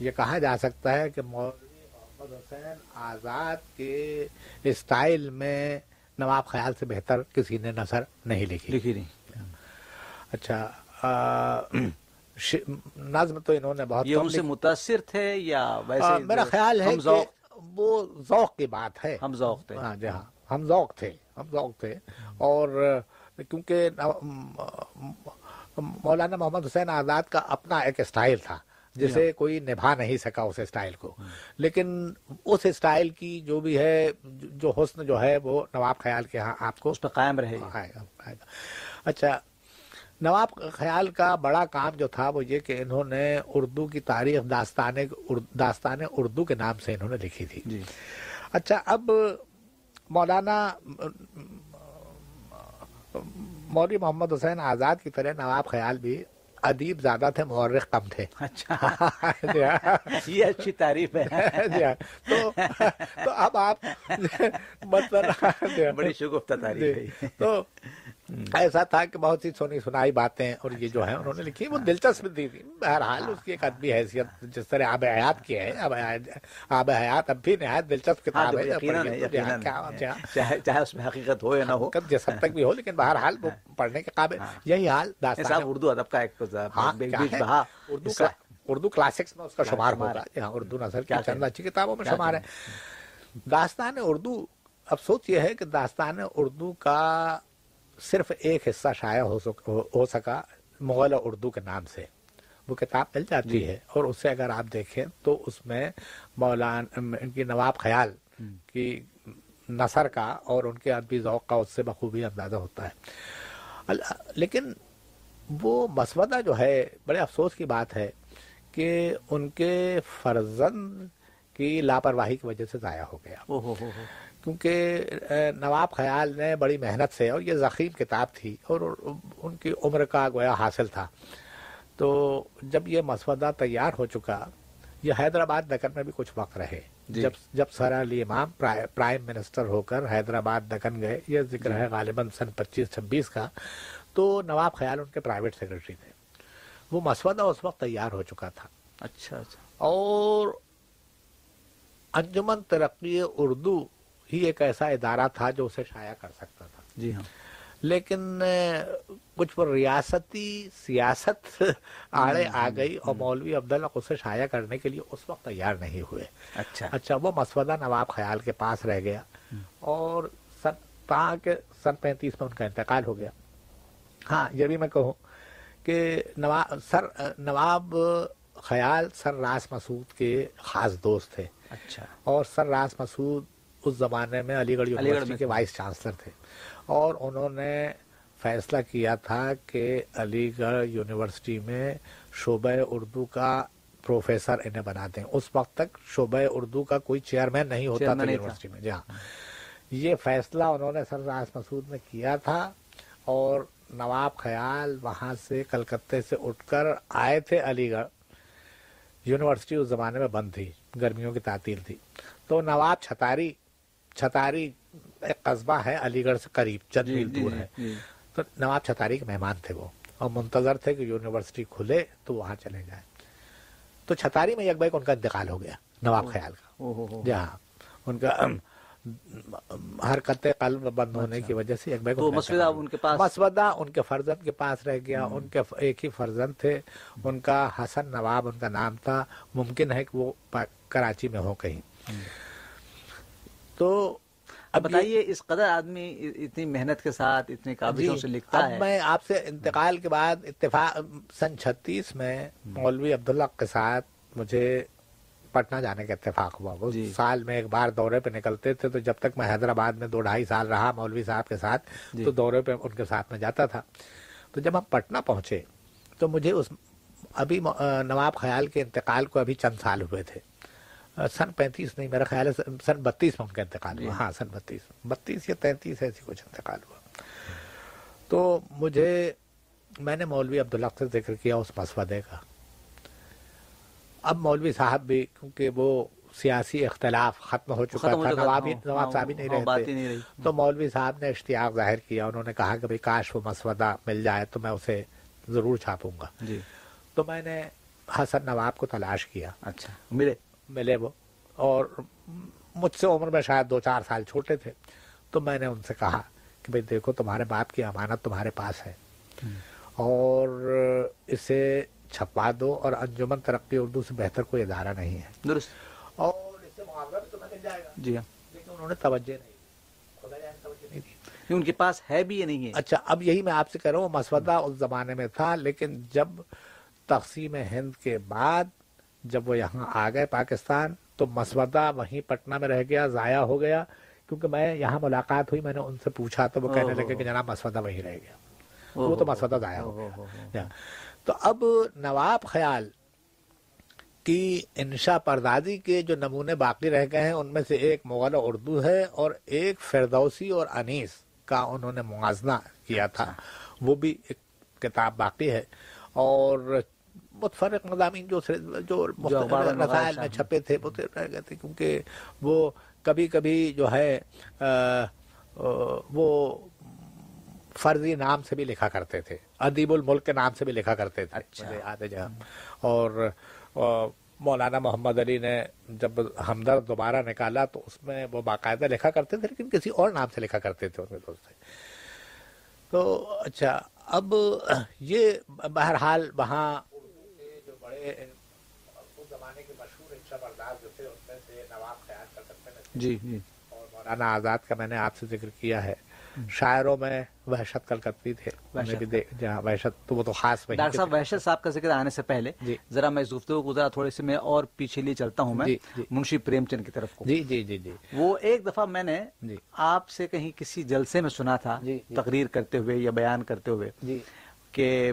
یہ کہا جا سکتا ہے کہ مولوی محمد حسین آزاد کے اسٹائل میں نواب خیال سے بہتر کسی نے نثر نہیں لکھی۔ لکھی نہیں۔ اچھا نظم تو انہوں نے بہت یہ ان سے۔ متاثر تھے یا ویسے میرا خیال ہے کہ وہ ذوق کی بات ہے۔ ہم ذوق تھے۔ ہاں جی ہاں ہم ذوق تھے ہم ذوق تھے۔ اور کیونکہ مولانا محمد حسین آزاد کا اپنا ایک اسٹائل تھا جسے کوئی نبھا نہیں سکا اس اسٹائل کو۔ لیکن اس اسٹائل کی جو بھی ہے جو حسن جو ہے وہ نواب خیال کے ہاں آپ کو اس پہ قائم رہے۔ گا۔ اچھا نواب خیال کا بڑا کام جو تھا وہ یہ کہ انہوں نے اردو کی تاریخ داستان داستان اردو کے نام سے انہوں نے لکھی تھی جی اچھا اب مولانا مولوی محمد حسین آزاد کی طرح نواب خیال بھی ادیب زیادہ تھے مورخ کم تھے اچھا جی ہاں۔ یہ اچھی تعریف ہے جی ہاں۔ تو تو اب آپ مثلا جی ہاں۔ بڑی شگفتہ تعریف ہے جی۔ تو ایسا تھا کہ بہت سی سنی سنائی باتیں اور یہ جو ہے انہوں نے لکھی وہ دلچسپ تھی۔ تھی بہرحال اس کی ایک ادبی حیثیت جس طرح آب حیات کی ہے آب حیات- اب بھی نہایت دلچسپ ہاں کتاب ہے ہاں، ہے، ہاں۔ چاہے اس میں حقیقت ہو یا نہ ہو۔ جس حد تک بھی ہو لیکن بہرحال وہ پڑھنے کے قابل یہی حال داستان صاحب اردو ادب کا ایک ہاں اردو کا اردو کلاسکس میں اس کا شمار ہوگا۔ یہاں اردو نثر کی کیا چند؟ اچھی کتابوں میں شمار ہے؟ داستان اردو افسوس یہ ہے کہ داستان اردو کا صرف ایک حصہ شائع ہو سک ہو سکا مغل اردو کے نام سے۔ وہ کتاب مل جاتی ہے اور اسے اگر آپ دیکھیں تو اس میں مولانا ان کی نواب خیال کی نثر کا اور ان کے ادبی ذوق کا اس سے بخوبی اندازہ ہوتا ہے۔ لیکن وہ مسودہ جو ہے بڑے افسوس کی بات ہے کہ ان کے فرزند کی لاپرواہی کی وجہ سے ضائع ہو گیا۔ کیونکہ نواب خیال نے بڑی محنت سے اور یہ ضخیم کتاب تھی اور ان کی عمر کا گویا حاصل تھا۔ تو جب یہ مسودہ تیار ہو چکا یہ حیدرآباد دکن میں بھی کچھ وقت رہے۔ جی۔ جب جب سر علی امام پرائم منسٹر ہو کر حیدرآباد دکن گئے یہ ذکر ہے غالباً سن پچیس چھبیس کا تو نواب خیال ان کے پرائیویٹ سیکرٹری تھے۔ وہ مسودہ اس وقت تیار ہو چکا تھا۔ اچھا اچھا۔ اور انجمن ترقی اردو ہی ایک ایسا ادارہ تھا جو اسے شائع کر سکتا تھا۔ جی ہاں۔ لیکن کچھ ریاستی سیاست آڑے آ گئی اور مولوی عبداللہ اسے شائع کرنے کے لیے اس وقت تیار نہیں ہوئے۔ اچھا۔ اچھا وہ مسودہ نواب خیال کے پاس رہ گیا اور سن تاکہ سن پینتیس میں ان کا انتقال ہو گیا۔ ہاں یہ بھی میں کہوں کہ نواب سر نواب خیال سر راس مسعود کے خاص دوست تھے۔ اچھا۔ اور سر راس مسعود اس زمانے میں علی گڑھ یونیورسٹی کے وائس چانسلر تھے۔ اور انہوں نے فیصلہ کیا تھا کہ علی گڑھ یونیورسٹی میں شعبہ اردو کا پروفیسر انہیں بنا دیں۔ اس وقت تک شعبہ اردو کا کوئی چیئرمین نہیں ہوتا تھا۔ یونیورسٹی میں۔ جی ہاں۔ یہ فیصلہ انہوں نے سر مسعود نے کیا تھا اور نواب خیال وہاں سے کلکتے سے اٹھ کر آئے تھے علی گڑھ۔ یونیورسٹی اس زمانے میں بند تھی گرمیوں کی تعطیل تھی۔ تو نواب چھتاری چھتاری ایک قصبہ ہے علی گڑھ سے قریب چند جی میل جی دور ہے۔ جی۔ تو نواب چھتاری کے مہمان تھے وہ اور منتظر تھے کہ یونیورسٹی کھلے تو وہاں چلے جائیں۔ تو چھتاری میں یک بیک ان کا انتقال ہو گیا نواب خیال کا۔ جہاں ان کا حرکت قلب بند ہونے کی وجہ سے ایک تو مسودہ ان کے پاس۔ مسودہ ان کے فرزند کے پاس رہ گیا ان کے ایک ہی فرزند تھے۔ ان کا حسن نواب ان کا نام تھا۔ ممکن ہے کہ وہ کراچی میں ہو کہیں۔ تو اب اب بتائیے اس قدر آدمی اتنی محنت کے ساتھ اتنی کاوشوں جی، سے لکھتا اب ہے۔ میں آپ سے انتقال کے بعد اتفاق سن چھتیس میں مولوی عبداللہ کے ساتھ مجھے پٹنہ جانے کا اتفاق ہوا۔ وہ جی۔ سال میں ایک بار دورے پہ نکلتے تھے تو جب تک میں حیدرآباد میں دو ڈھائی سال رہا مولوی صاحب کے ساتھ جی۔ تو دورے پہ ان کے ساتھ میں جاتا تھا۔ تو جب ہم پٹنہ پہنچے تو مجھے اس ابھی نواب خیال کے انتقال کو ابھی چند سال ہوئے تھے۔ سن پینتیس نہیں میرا خیال ہے سن- بتیس میں ان کا انتقال جی۔ ہوا ہاں سن بتیس۔ بتیس یا تینتیس ایسی کچھ انتقال ہوا۔ تو مجھے میں نے مولوی عبداللہ سے ذکر کیا اس مسودے کا۔ اب مولوی صاحب بھی کیونکہ وہ سیاسی اختلاف ختم ہو چکا تھا نواب ہی- ہاں، نواب صاحب ہی نہیں ہاں، رہتے۔ تو مولوی صاحب نے اشتیاق ظاہر کیا انہوں نے کہا کہ بھئی کاش وہ مسودہ مل جائے تو میں اسے ضرور چھاپوں گا۔ جی۔ تو میں نے حسن نواب کو تلاش کیا۔ اچھا۔ ملے ملے وہ۔ اور مجھ سے عمر میں شاید دو چار سال چھوٹے تھے۔ تو میں نے ان سے کہا کہ بھئی دیکھو تمہارے باپ کی امانت تمہارے پاس ہے۔ اور اسے چھپوا دو اور انجمن ترقی اردو سے بہتر کوئی ادارہ نہیں ہے۔ درست۔ اور اس سے معاوضہ بھی تمہیں مل جائے گا۔ جی ہاں۔ لیکن انہوں نے توجہ نہیں دی۔ خدا جانے توجہ نہیں دی۔ یہ ان کے پاس ہے بھی یا نہیں ہے؟ اچھا اب یہی میں آپ سے کہہ رہا ہوں مسودہ اس زمانے میں تھا لیکن جب تقسیم ہند کے بعد جب وہ یہاں آ گئے پاکستان تو مسودہ وہیں پٹنہ میں رہ گیا ضائع ہو گیا کیونکہ میں یہاں ملاقات ہوئی میں نے ان سے پوچھا تو وہ کہنے لگے کہ جناب مسودہ وہیں رہ گیا۔ وہ تو مسودہ ضائع ہو گیا۔ یا. تو اب نواب خیال کی انشا پردازی کے جو نمونے باقی رہ گئے ہیں ان میں سے ایک مغل اردو ہے اور ایک فردوسی اور انیس کا انہوں نے موازنہ کیا تھا۔ وہ بھی ایک کتاب باقی ہے اور متفرق مضامین جو جو میں رسائل میں چھپے تھے وہ رہ گئے تھے کیونکہ وہ کبھی کبھی جو ہے وہ فرضی نام سے بھی لکھا کرتے تھے۔ ادیب الملک کے نام سے بھی لکھا کرتے تھے۔ اچھا۔ جہاں۔ اور مولانا محمد علی نے جب ہمدرد دوبارہ نکالا تو اس میں وہ باقاعدہ لکھا کرتے تھے لیکن کسی اور نام سے لکھا کرتے تھے ان کے دوست تو اچھا اب یہ بہرحال وہاں اردو کے جو بڑے اس زمانے کے مشہور انشا بردار جو تھے ان میں سے نواب خیال کر سکتے ہیں جی جی اور مولانا آزاد کا میں نے آپ سے ذکر کیا ہے شاعروں میں وحشت کلکتری تھے جہاں وحشت تو وہ تو خاص ڈاکٹر صاحب۔ وحشت صاحب کا ذکر آنے سے پہلے جی۔ ذرا میں اس گفتگو کو ذرا تھوڑے سے میں اور پیچھے لیے چلتا ہوں میں جی، جی۔ منشی پریم چند کی طرف کو جی جی جی جی وہ ایک دفعہ میں نے۔ آپ سے کہیں کسی جلسے میں سنا تھا۔ تقریر کرتے ہوئے یا بیان کرتے ہوئے کہ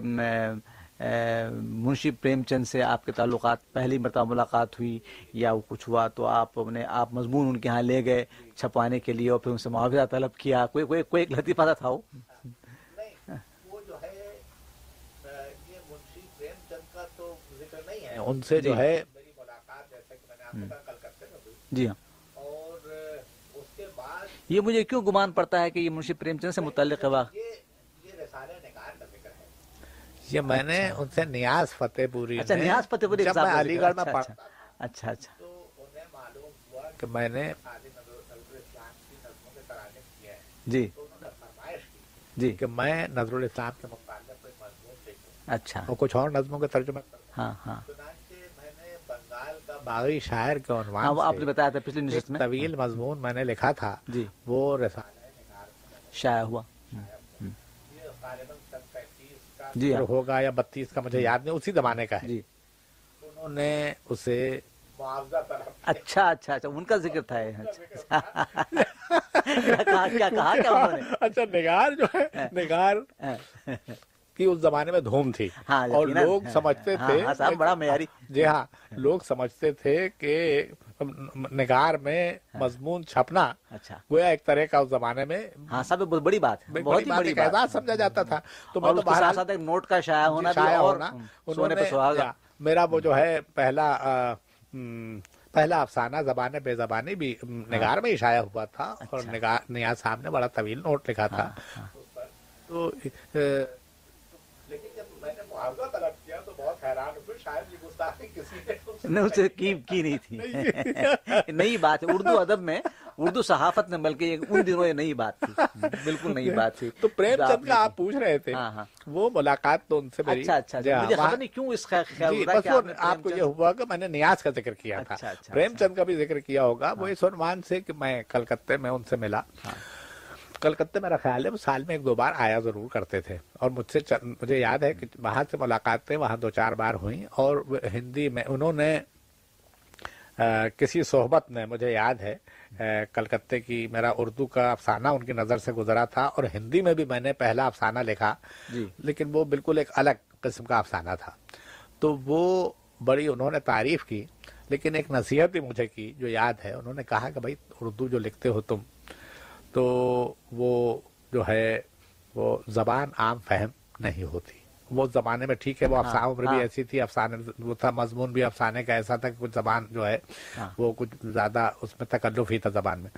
منشی پریم چند سے آپ کے تعلقات پہلی مرتبہ ملاقات ہوئی یا وہ کچھ ہوا تو آپ نے آپ مضمون ان کے ہاں لے گئے چھپانے کے لیے اور پھر ان سے معاوضہ طلب کیا۔ کوئی کوئی کوئی ایک لطیفہ تھا وہ؟ ان سے جو جی۔ ہے ہوئی جی ہاں۔ بعد یہ مجھے کیوں گمان پڑتا ہے کہ یہ منشی پریم چند سے متعلق ہے واقع یہ یہ رسالہ نگار کا ذکر ہے یہ میں نے ان سے نیاز فتح پوری اچھا نیاز فتح پوری جب میں علی گڑھ میں اچھا، پڑھتا اچھا اچھا اچھا۔ تو انہیں معلوم ہوا کہ میں نے جی۔ جی۔ کہ میں نظر الاسلام کے متعلق کوئی مضمون لکھوں اچھا۔ اور کچھ اور نظموں کے ترجمہ ہاں ہاں۔ چنانچہ میں نے بنگال کا باغی شاعر کے ہاں عنوان وہ آپ نے بتایا تھا پچھلی نشست میں۔ طویل مضمون میں نے لکھا تھا۔ جی۔ وہ رسالہ شائع ہوا یہ غالباً سن پینتیس کا جی ہاں۔ ہوگا یا بتیس کا مجھے یاد نہیں اسی زمانے کا ہے۔ جی۔ انہوں نے اسے اچھا اچھا اچھا ان کا ذکر تھا اچھا۔ کیا کہا کیا اچھا نگار جو ہے نگار۔ ہاں، کی اس زمانے میں دھوم تھی ہاں، اور۔ لوگ سمجھتے ہاں، تھے ہاں، صاحب بڑا معیاری۔ جی ہاں لوگ سمجھتے تھے کہ نگار میں مضمون چھپنا اچھا گویا ایک طرح کا اس زمانے میں ہاں بہت بڑی بات بہت ہی بڑی بات سمجھا جاتا تھا تو میں تو بہرحال ایک نوٹ کا شائع ہونا بھی شائع اور ہونا سونے انہوں نے میرا وہ جو ہے پہلا پہلا افسانہ زبان بے زبانی بھی نگار میں ہی شائع ہوا تھا اور اچھا۔ نگار نیاز صاحب نے بڑا طویل نوٹ لکھا تھا۔ تو آ، لیکن جب میں نے نے اسے کی نہیں تھی۔ نئی بات ہے اردو ادب میں اردو صحافت نے بلکہ ان دنوں یہ نئی بات تھی۔ بالکل نئی بات تھی۔ تو پریم چند کا جی۔ آپ پوچھ رہے تھے ہاں، ہاں۔ وہ ملاقات تو ان سے میری اچھا اچھا, اچھا۔ جی، ہاں، مجھے خبر نہیں کیوں اس خیال جی، بس وہ آپ کو یہ ہوا کہ میں نے نیاز کا ذکر کیا تھا۔ اچھا، اچھا، پریم چند کا بھی ذکر کیا ہوگا۔ وہ اس عنوان سے کہ میں کلکتے میں ان سے ملا۔ کلکتے میرا خیال ہے وہ سال میں ایک دو بار آیا ضرور کرتے تھے اور مجھ سے چل... مجھے یاد ہے کہ وہاں سے ملاقاتیں وہاں دو چار بار ہوئیں اور ہندی میں انہوں نے آ... کسی صحبت نے مجھے یاد ہے کلکتے کی میرا اردو کا افسانہ ان کی نظر سے گزرا تھا اور ہندی میں بھی میں نے پہلا افسانہ لکھا جی. لیکن وہ بالکل ایک الگ قسم کا افسانہ تھا تو وہ بڑی انہوں نے تعریف کی لیکن ایک نصیحت بھی مجھے کی جو یاد ہے انہوں نے کہا کہ بھائی اردو جو لکھتے ہو تم تو وہ جو ہے وہ زبان عام فہم نہیں ہوتی۔ وہ زمانے میں ٹھیک ہے وہ ہاں، افسانہ عمر بھی ہاں۔ ایسی تھی افسانے وہ تھا مضمون بھی افسانے کا ایسا تھا کہ کچھ زبان جو ہے ہاں۔ وہ کچھ زیادہ اس میں تکلف ہی تھا زبان میں۔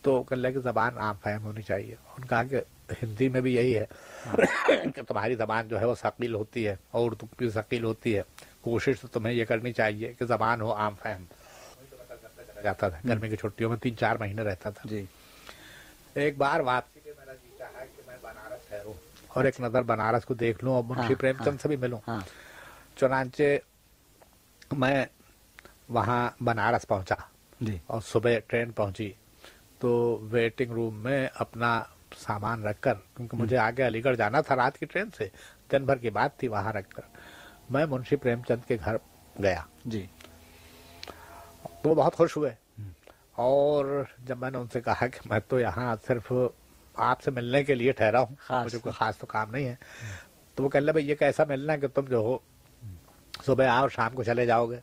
تو کہنے لگے کہ زبان عام فہم ہونی چاہیے۔ ان کہا کہ ہندی میں بھی یہی ہے کہ تمہاری زبان جو ہے وہ ثقیل ہوتی ہے اور اردو بھی ثقیل ہوتی ہے۔ کوشش تو تمہیں یہ کرنی چاہیے کہ زبان ہو عام فہم۔ جاتا تھا۔ گرمی کی چھٹیوں میں تین چار مہینے رہتا تھا۔ جی۔ ایک بار واپسی میں میں نے جیتا ہے کہ میں بنارس ٹھہروں اور ایک اچھا۔ نظر بنارس کو دیکھ لوں اور ہاں، منشی پریم ہاں، چند سے بھی ملوں۔ ہاں۔ چنانچہ میں وہاں بنارس پہنچا جی۔ اور صبح ٹرین پہنچی۔ تو ویٹنگ روم میں اپنا سامان رکھ کر کیونکہ مجھے آگے علی گڑھ جانا تھا رات کی ٹرین سے دن بھر کی بات تھی وہاں رکھ کر۔ میں منشی پریم چند کے گھر گیا۔ جی۔ وہ بہت خوش ہوئے۔ اور جب میں نے ان سے کہا کہ میں تو یہاں صرف آپ سے ملنے کے لیے ٹھہرا ہوں مجھے کوئی خاص تو کام نہیں ہے۔ تو وہ کہہ لے بھائی یہ کیسا ملنا کہ تم جو ہو؟ صبح آؤ شام کو چلے جاؤ گے۔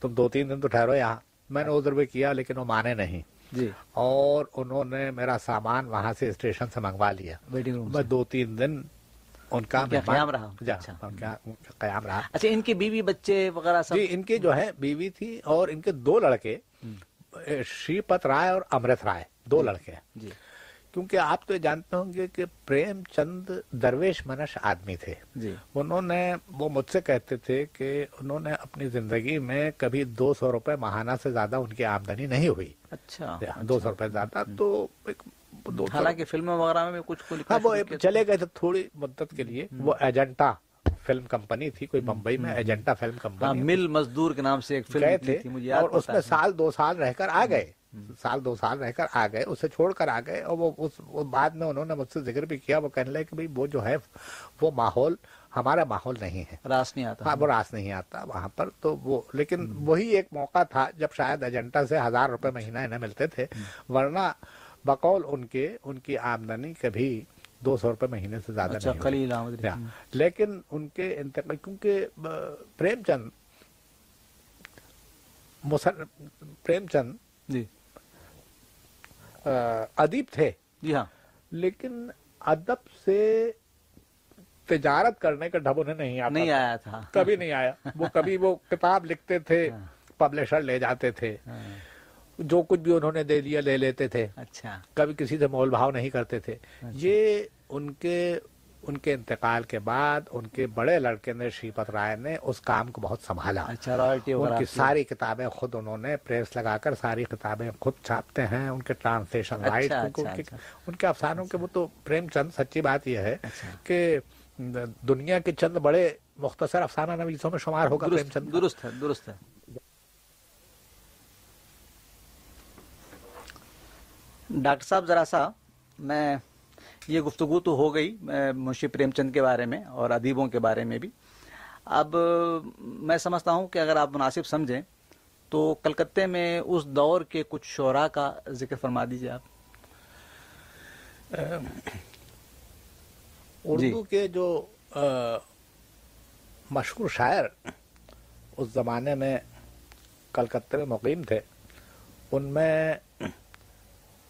تم دو تین دن تو ٹھہرو یہاں۔ میں نے ادھر بھی کیا لیکن وہ مانے نہیں۔ جی۔ اور انہوں نے میرا سامان وہاں سے اسٹیشن سے منگوا لیا۔ روم میں دو تین دن ان کا قیام رہا۔ اچھا۔ قیام رہا۔ اچھا ان کی بیوی بچے وغیرہ سب؟ جی، ان کی جو ہے بیوی تھی اور ان کے دو لڑکے۔ شریپت رائے اور امرت رائے دو جی۔ لڑکے ہیں۔ جی۔ کیونکہ آپ تو جانتے ہوں گے کہ پریم چند درویش منش آدمی تھے۔ جی۔ انہوں نے وہ مجھ سے کہتے تھے کہ انہوں نے اپنی زندگی میں کبھی دو سو روپے ماہانہ سے زیادہ ان کی آمدنی نہیں ہوئی۔ اچھا, اچھا۔ دو سو روپے زیادہ تو حالانکہ فلموں وغیرہ میں کچھ ہاں، وہ چلے گئے تھے تھوڑی مدت کے لیے۔ وہ ایجنٹا فلم کمپنی تھی کوئی بمبئی میں ایجنٹا فلم کمپنی ہاں، مل مزدور کے نام سے ایک فلم تھی مجھے اور اس میں سال دو سال رہ کر آ گئے۔ سال دو سال رہ کر آ گئے اسے چھوڑ کر آ گئے۔ اور وہ اس بعد میں انہوں نے مجھ سے ذکر بھی کیا وہ کہنے لگے کہ وہ جو ہے وہ ماحول ہمارا ماحول نہیں ہے۔ راس نہیں آتا۔ ہاں وہ راس نہیں آتا وہاں پر۔ تو وہ لیکن وہی ایک موقع تھا جب شاید ایجنٹا سے ہزار روپے مہینہ انہیں ملتے تھے۔ ورنہ بقول ان کے ان کی آمدنی کبھی دو سو روپے مہینے سے زیادہ اچھا نہیں ہوتی ہاں۔ لیکن ان کے انتقال کیونکہ پریم چند مسل پریم چند جی۔ ادیب تھے۔ جی ہاں۔ لیکن ادب سے تجارت کرنے کا ڈھب انہیں نہیں آتا نہیں آیا تھا۔ کبھی نہیں آیا۔ وہ کبھی وہ کتاب لکھتے تھے ہاں۔ پبلشر لے جاتے تھے۔ ہاں۔ جو کچھ بھی انہوں نے دے دیا لے لیتے تھے۔ اچھا۔ کبھی کسی سے مول بھاؤ نہیں کرتے تھے۔ اچھا۔ یہ ان کے ان کے انتقال کے بعد ان کے بڑے لڑکے نے شریپت رائے نے اس کام کو بہت سنبھالا۔ اچھا، ان کی ساری کتابیں خود انہوں نے پریس لگا کر ساری کتابیں خود چھاپتے ہیں۔ ان کے ٹرانسلیشن اچھا، رائٹ ان کے افسانوں کے وہ تو پریم چند سچی بات یہ ہے کہ دنیا کے چند بڑے مختصر افسانہ نویسوں میں شمار ہوگا درست ہے درست ہے۔ ڈاکٹر صاحب ذرا سا میں یہ گفتگو تو ہو گئی منشی پریم چند کے بارے میں اور ادیبوں کے بارے میں بھی۔ اب میں سمجھتا ہوں کہ اگر آپ مناسب سمجھیں تو کلکتے میں اس دور کے کچھ شعراء کا ذکر فرما دیجیے آپ۔ جی۔ اردو کے جو مشہور شاعر اس زمانے میں کلکتے میں مقیم تھے ان میں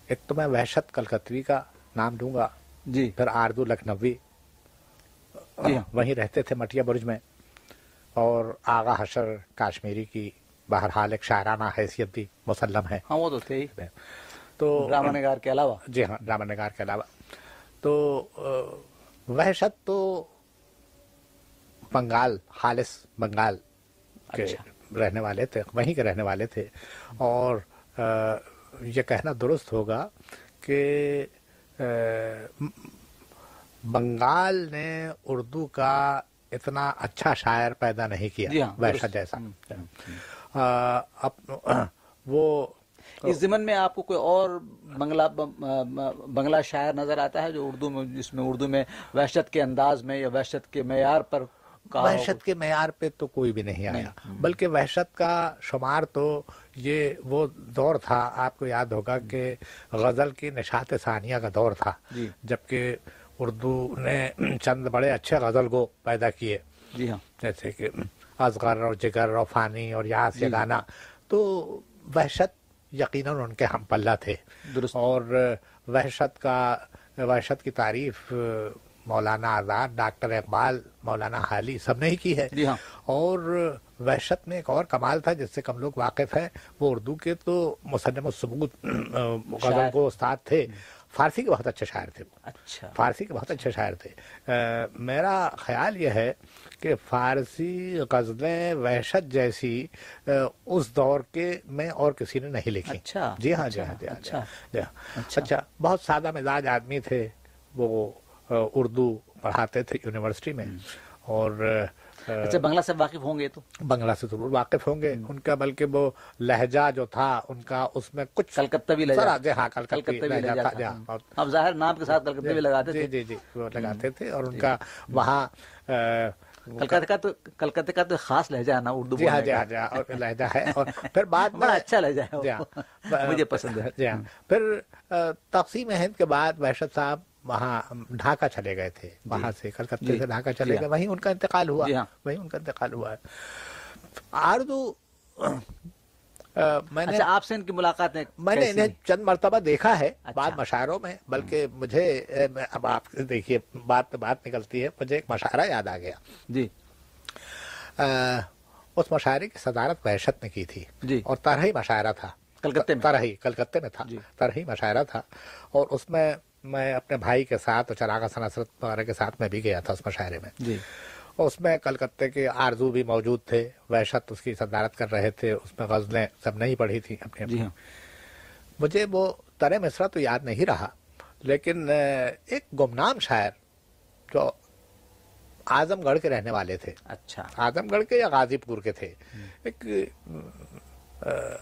ایک تو میں وحشت کلکتوی کا نام دوں گا۔ جی۔ پھر آردو لکھنوی۔ جی۔ وہیں رہتے تھے مٹیا برج میں۔ اور آغا حشر کاشمیری کی بہرحال ایک شاعرانہ حیثیت بھی مسلم ہے۔ ہاں وہ تو تھے تو ڈرامہ نگار کے علاوہ۔ جی ہاں ڈرامہ نگار کے علاوہ۔ تو وحشت تو بنگال خالص بنگال کے اچھا۔ رہنے والے تھے وہیں کے رہنے والے تھے۔ اور یہ کہنا درست ہوگا کہ بنگال نے اردو کا اتنا اچھا شاعر پیدا نہیں کیا جی ہاں، ویسا جیسا۔ وہ اس ضمن میں آپ کو کوئی اور بنگلہ بنگلہ شاعر نظر آتا ہے جو اردو میں جس میں اردو میں وحشت کے انداز میں یا وحشت کے معیار پر وحشت کے معیار پہ تو کوئی بھی نہیں آیا۔ بلکہ وحشت کا شمار تو یہ وہ دور تھا آپ کو یاد ہوگا جی۔ کہ غزل کی نشات ثانیہ کا دور تھا۔ جی۔ جبکہ اردو نے چند بڑے اچھے غزل کو پیدا کیے۔ جی ہاں۔ جیسے کہ ازغر اور جگر اور فانی اور یہاں سے جی، گانا۔ تو وحشت یقیناً ان کے ہم پلہ تھے۔ درست۔ اور وحشت کا وحشت کی تعریف مولانا آزاد ڈاکٹر اقبال مولانا حالی سب نے ہی کی ہے۔ ہاں۔ اور وحشت میں ایک اور کمال تھا جس سے کم لوگ واقف ہیں وہ اردو کے تو مصنف ثبوت غزل کو استاد تھے۔ فارسی کے بہت اچھے شاعر تھے وہ۔ اچھا۔ فارسی کے بہت اچھے شاعر تھے۔ میرا خیال یہ ہے کہ فارسی غزلیں وحشت جیسی اس دور کے میں اور کسی نے نہیں لکھی۔ اچھا۔ جی ہاں جی ہاں جی ہاں, جی اچھا۔, ہاں،, جی ہاں۔ اچھا۔, اچھا۔ بہت سادہ مزاج آدمی تھے۔ وہ اردو پڑھاتے تھے یونیورسٹی میں۔ اور اچھا بنگلہ سے واقف ہوں گے تو؟ بنگلہ سے ضرور واقف ہوں گے۔ ان کا بلکہ وہ لہجہ جو تھا ان کا اس میں کچھ کلکتہ بھی لگا لہجہ جی، ہاں کلکتہ بھی لگا تھا۔ جی، ہاں، ہاں۔ اب ظاہر نام کے ساتھ کلکتہ بھی جی، لگاتے تھے۔ جی جی وہ لگاتے تھے اور ان کا وہاں کلکتہ کا تو کلکتہ کا تو خاص لہجہ ہے نا اردو جی ہاں, ہاں، جی ہاں جی لہجہ ہے۔ اور پھر بعد میں بڑا اچھا لہجہ ہے۔ مجھے پسند ہے۔ جی ہاں۔ پھر تقسیم ہند کے بعد وحشت صاحب وہاں ڈھاکہ چلے گئے تھے وہاں جی۔ سے کلکتے جی۔ سے ڈھاکہ چلے جی گئے۔ ہاں۔ وہیں ان کا انتقال ہوا ہاں۔ وہیں ان کا انتقال ہوا۔ ہے آردو میں نے اچھا، آپ سے ان کی ملاقاتیں میں نے انہیں چند مرتبہ دیکھا ہے اچھا۔ بعد مشاعروں میں بلکہ مجھے اب آپ دیکھیے بات بات نکلتی ہے مجھے ایک مشاعرہ یاد آ گیا۔ جی۔ اس مشاعرے کی صدارت وحشت نے کی تھی۔ اور طرح ہی مشاعرہ تھا۔ کلکتے میں۔ طرح ہی کلکتے میں تھا۔ طرح ہی مشاعرہ تھا۔ اور اس میں میں اپنے بھائی کے ساتھ اور چراغا سناسرت وغیرہ کے ساتھ میں بھی گیا تھا اس مشاعرے میں۔ جی۔ اس میں کلکتے کے آرزو بھی موجود تھے وحشت اس کی صدارت کر رہے تھے اس میں غزلیں سب نہیں پڑھی تھیں اپنے جی ہاں۔ مجھے وہ تر مصرا تو یاد نہیں رہا لیکن ایک گمنام شاعر جو اعظم گڑھ کے رہنے والے تھے۔ اچھا۔ اعظم گڑھ کے یا غازی پور کے تھے۔ ایک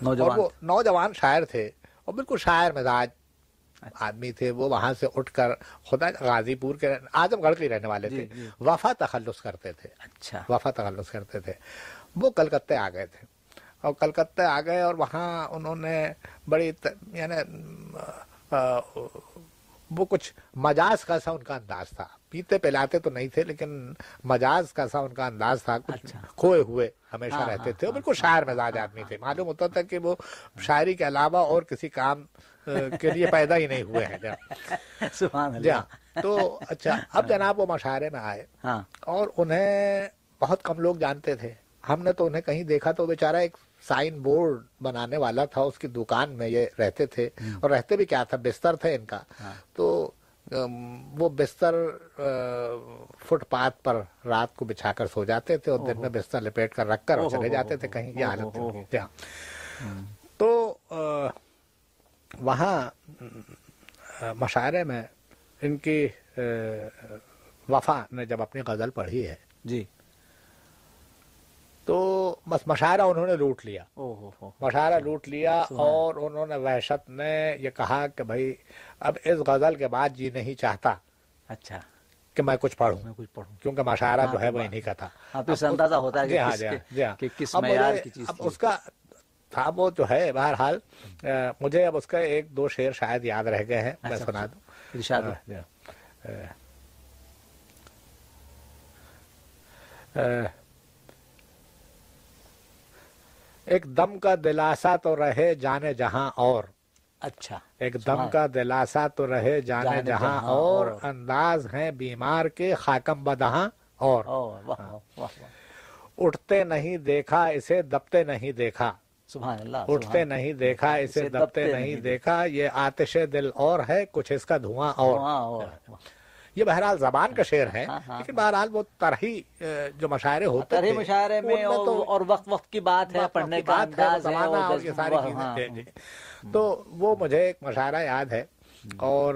نوجوان, نوجوان شاعر تھے اور بالکل شاعر مزاج آدمی تھے وہ وہاں سے اٹھ کر خدا غازی پور کے اعظم گڑھ کے رہنے والے جی، تھے۔ جی۔ وفا تخلص کرتے تھے۔ اچھا۔ وفا تخلص کرتے تھے۔ وہ کلکتے آ گئے تھے۔ اور کلکتے آ گئے اور وہاں انہوں نے بڑی یعنی وہ کچھ مجاز کا سا ان کا انداز تھا۔ پیتے پلاتے تو نہیں تھے لیکن مجاز کا سا ان کا انداز تھا۔ کچھ اچھا۔ کھوئے ہوئے ہمیشہ ہاں، رہتے ہاں، تھے۔ اور ہاں، بالکل شاعر مزاج آدمی تھے۔ معلوم ہوتا تھا کہ وہ شاعری کے علاوہ اور کسی کام کے لیے پیدا ہی نہیں ہوئے ہیں سبحان اللہ۔ تو اچھا اب جناب وہ مشاعرے میں آئے۔ اور انہیں بہت کم لوگ جانتے تھے۔ ہم نے تو انہیں کہیں دیکھا تو بیچارہ ایک سائن بورڈ بنانے والا تھا اس کی دکان میں یہ رہتے تھے۔ اور رہتے بھی کیا تھا؟ بستر تھے ان کا۔ تو وہ بستر فٹ پاتھ پر رات کو بچھا کر سو جاتے تھے اور دن میں بستر لپیٹ کر رکھ کر چلے جاتے تھے کہیں یہ حالت تو وہاں مشاعرے میں ان کی وفا نے جب اپنی غزل پڑھی ہے۔ جی۔ تو بس مشاعرہ انہوں نے لوٹ لیا۔ مشاعرہ لوٹ لیا اور انہوں نے وحشت نے یہ کہا کہ بھائی اب اس غزل کے بعد جی نہیں چاہتا اچھا۔ کہ میں کچھ پڑھوں میں کچھ پڑھوں۔ کیونکہ مشاعرہ جو ہے وہ انہیں کا تھا۔ اندازہ ہوتا ہے جی ہاں, جی ہاں،, جی ہاں۔ اس کا تھا وہ جو ہے بہرحال۔ مجھے اب اس کا ایک دو شعر شاید یاد رہ گئے ہیں میں سنا دوں۔ جی۔ ایک دم کا دلاسا تو رہے جانے جہاں اور۔ اچھا ایک دم کا دلاسا تو رہے جانے جہاں اور۔ انداز ہیں بیمار کے خاکم بدہاں اور۔ اٹھتے نہیں دیکھا اسے دبتے نہیں دیکھا۔ سبحان اللہ اٹھتے نہیں دیکھا اسے دبتے نہیں دیکھا۔ یہ آتش دل اور ہے کچھ اس کا دھواں اور۔ یہ بہرحال زبان کا شعر ہے ہاں، ہاں۔ لیکن بہرحال وہ ترہی جو مشاعرے ہوتے ہیں مشاعرے میں اور وقت وقت کی بات ہے پڑھنے کا انداز ہے اور یہ ساری چیزیں ہاں۔ جی، جی۔ تو وہ مجھے ایک مشاعرہ یاد ہے اور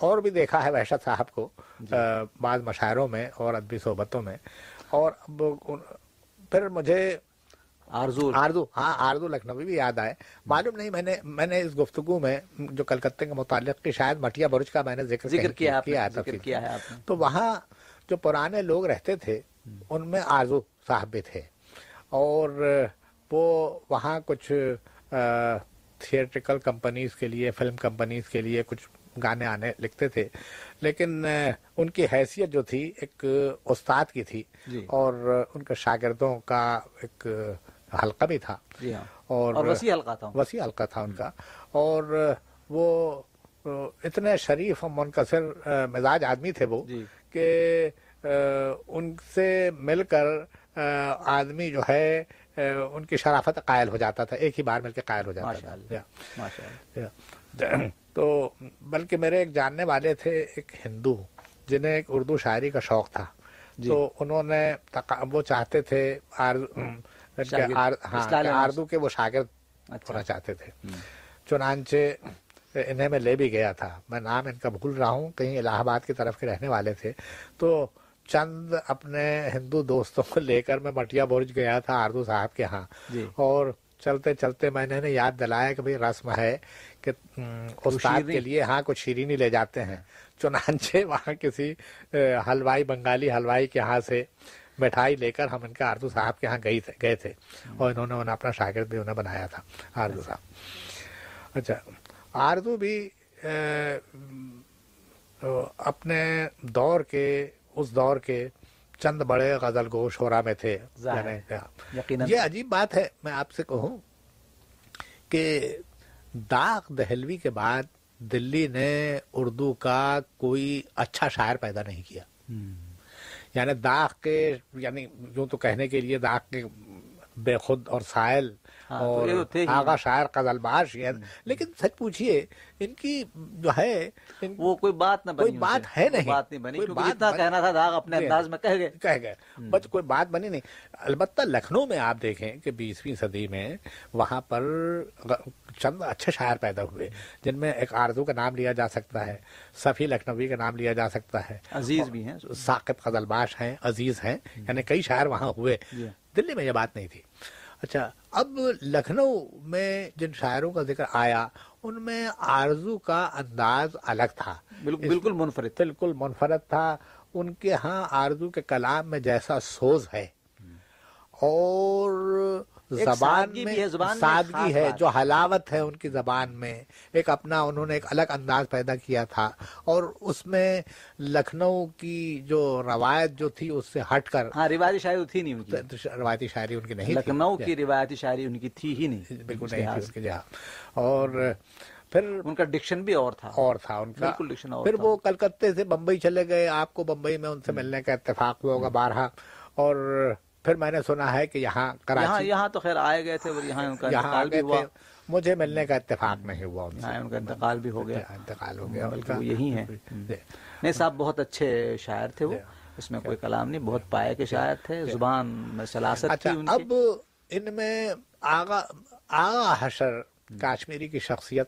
اور بھی دیکھا ہے وحشت صاحب کو جی۔ بعض مشاعروں میں اور ادبی صحبتوں میں۔ اور پھر مجھے آرزو۔ آردو ہاں آردو لکھنوی بھی یاد آئے۔ معلوم نہیں میں نے میں نے اس گفتگو میں جو کلکتے کے متعلق کی شاید مٹیا برج کا میں نے ذکر ذکر کیا کیا ذکر تفصیل۔ کیا ہے تو وہاں جو پرانے لوگ رہتے تھے ان میں آرزو صاحب بھی تھے۔ اور وہ وہاں کچھ تھیٹریکل کمپنیز کے لیے فلم کمپنیز کے لیے کچھ گانے آنے لکھتے تھے۔ لیکن ان کی حیثیت جو تھی ایک استاد کی تھی۔ جی۔ اور ان کے شاگردوں کا ایک حلقہ بھی تھا۔ جی ہاں۔ اور وسیع حلقہ تھا۔ وسیع حلقہ تھا ان کا۔ اور وہ اتنے شریف اور منکسر مزاج آدمی تھے وہ جی۔ کہ ان سے مل کر آدمی جو ہے ان کی شرافت قائل ہو جاتا تھا۔ ایک ہی بار مل کے قائل ہو جاتا تھا۔ تو بلکہ میرے ایک جاننے والے تھے ایک ہندو جنہیں ایک اردو شاعری کا شوق تھا۔ جی۔ تو انہوں نے وہ چاہتے تھے ہاں،۔ آردو کے وہ شاگرد اچھا۔ ہونا چاہتے تھے۔ چنانچہ انہیں میں لے بھی گیا تھا۔ میں نام ان کا بھول رہا ہوں کہیں الہ آباد کی طرف کے رہنے والے تھے۔ تو چند اپنے ہندو دوستوں کو لے کر میں مٹیا برج گیا تھا آردو صاحب کے ہاں۔ جی۔ اور چلتے چلتے میں نے انہیں یاد دلایا کہ بھئی رسم ہے کہ استاد۔ کے لیے ہاں کچھ شیرینی لے جاتے ہیں۔ چنانچہ وہاں کسی حلوائی بنگالی حلوائی کے ہاں سے مٹھائی لے کر ہم ان کے آردو صاحب کے ہاں گئی تھے گئے تھے اور انہوں نے انہیں اپنا شاگرد بھی انہیں بنایا تھا آردو صاحب۔ اچھا آردو بھی اپنے دور کے اس دور کے چند بڑے غزل گو شعرا میں تھے۔ یہ عجیب بات ہے میں آپ سے کہوں کہ داغ دہلوی کے بعد دلی نے اردو کا کوئی اچھا شاعر پیدا نہیں کیا۔ یعنی داغ کے یعنی یوں تو کہنے کے لیے داغ کے بے خود اور سائل اور۔ آغا شاعر قزل باش یہ لیکن سچ پوچھیے ان کی جو ہے وہ کوئی بات نہ بنی کوئی بات ہے نہیں۔ بات نہیں بنی کیونکہ جتنا کہنا تھا داغ اپنے۔ انداز میں کہہ گئے۔ کہہ گئے۔ بس کوئی بات بنی نہیں۔ البتہ لکھنؤ میں آپ دیکھیں کہ بیسویں صدی میں وہاں پر چند اچھے شاعر پیدا ہوئے جن میں ایک آرزو کا نام لیا جا سکتا ہے صفی لکھنوی کا نام لیا جا سکتا ہے۔ عزیز بھی ہیں۔ ثاقب قزل باش ہیں عزیز ہیں یعنی کئی شاعر وہاں ہوئے۔ دلی میں یہ بات نہیں تھی۔ اچھا اب لکھنؤ میں جن شاعروں کا ذکر آیا ان میں آرزو کا انداز الگ تھا۔ بالکل منفرد۔ بالکل منفرد تھا۔ ان کے ہاں آرزو کے کلام میں جیسا سوز ہے۔ اور زبان میں بھی ہے، زبان سادگی ہے جو حلاوت ہے ان کی زبان میں۔ ایک اپنا انہوں نے ایک الگ انداز پیدا کیا تھا۔ اور اس میں لکھنؤ کی جو روایت جو تھی اس سے ہٹ کر ہاں روایتی شاعری تھی نہیں ان کی۔ روایتی شاعری ان کی نہیں تھی۔ لکھنؤ کی روایتی شاعری ان کی تھی ہی نہیں۔ بالکل نہیں اور پھر ان کا ڈکشن بھی اور تھا۔ اور تھا ان کا بالکل ڈکشن اور پھر۔ وہ کلکتے سے بمبئی چلے گئے۔ آپ کو بمبئی میں ان سے ملنے کا اتفاق ہوا ہوگا بارہا۔ اور پھر میں نے سنا ہے کہ یہاں یہاں کراچی یہاں تو خیر آئے گئے تھے اور یہاں ان کا یہاں انتقال بھی ہوا۔ مجھے ملنے کا اتفاق نہیں ہوا ان یہاں ان کا انتقال بھی ہو گیا۔ انتقال ہو گیا۔ ان بلکہ وہ یہی ہیں۔ نہیں صاحب بہت اچھے شاعر تھے وہ۔ اس میں کوئی کلام نہیں بہت پائے کے شاعر تھے۔ زبان میں سلاست تھی اچھا ان کی۔ اب ان میں آغا آغا حشر کاشمیری کی شخصیت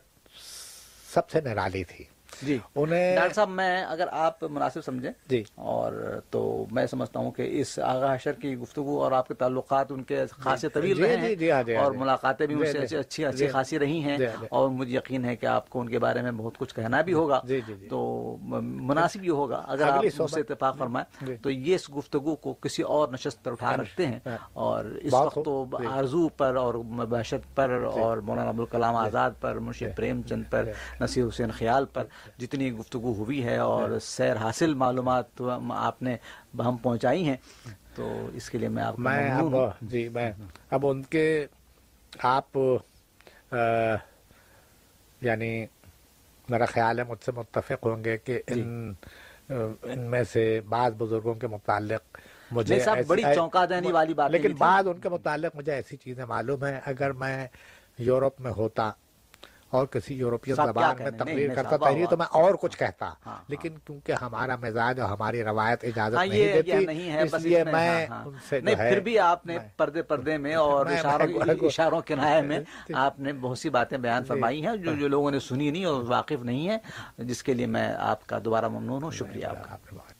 سب سے نرالی تھی۔ جی انہیں ڈاکٹر صاحب میں اگر آپ مناسب سمجھیں جی اور تو میں سمجھتا ہوں کہ اس آغا حشر کی گفتگو اور آپ کے تعلقات ان کے خاصے طویل جی، رہے جی، ہیں جی، ہاں، ہاں، اور۔ ملاقاتیں بھی ان سے اچھی اچھی خاصی رہی ہیں۔ اور مجھے یقین ہے کہ آپ کو ان کے بارے میں بہت کچھ کہنا بھی ہوگا۔ تو مناسب یہ ہوگا اگر آپ سے اتفاق فرمائیں۔ تو یہ اس گفتگو کو کسی اور نشست پر اٹھا رکھتے ہیں ہاں۔ اور اس وقت تو۔ آرزو پر اور بحشت پر اور مولانا ابوالکلام آزاد پر منشی پریم چند پر نصیر حسین خیال پر جتنی گفتگو ہوئی ہے اور سیر حاصل معلومات آپ نے ہم پہنچائی ہیں تو اس کے لیے میں آپ میں اب جی میں اب ان کے آپ یعنی میرا خیال ہے مجھ سے متفق ہوں گے کہ جی۔ ان ان میں سے بعض بزرگوں کے متعلق مجھے بڑی چونکا دینے والی باتیں لیکن۔ بعض ان کے متعلق مجھے ایسی چیزیں معلوم ہیں اگر میں یورپ میں ہوتا اور کسی یورپین زبان میں؟ تقریر کرتا تحریر تو میں اور کچھ کہتا ہاں، لیکن کیونکہ ہمارا مزاج اور ہماری روایت اجازت ہاں نہیں دیتی اس لیے میں ہاں، ہاں۔ ان سے جو نہیں ہے پھر بھی آپ نے پردے پردے میں اور اشاروں کنائے میں جی۔ آپ نے بہت سی باتیں بیان فرمائی ہیں جو جو لوگوں نے سنی نہیں اور واقف نہیں ہے جس کے لیے میں آپ کا دوبارہ ممنون ہوں شکریہ آپ کا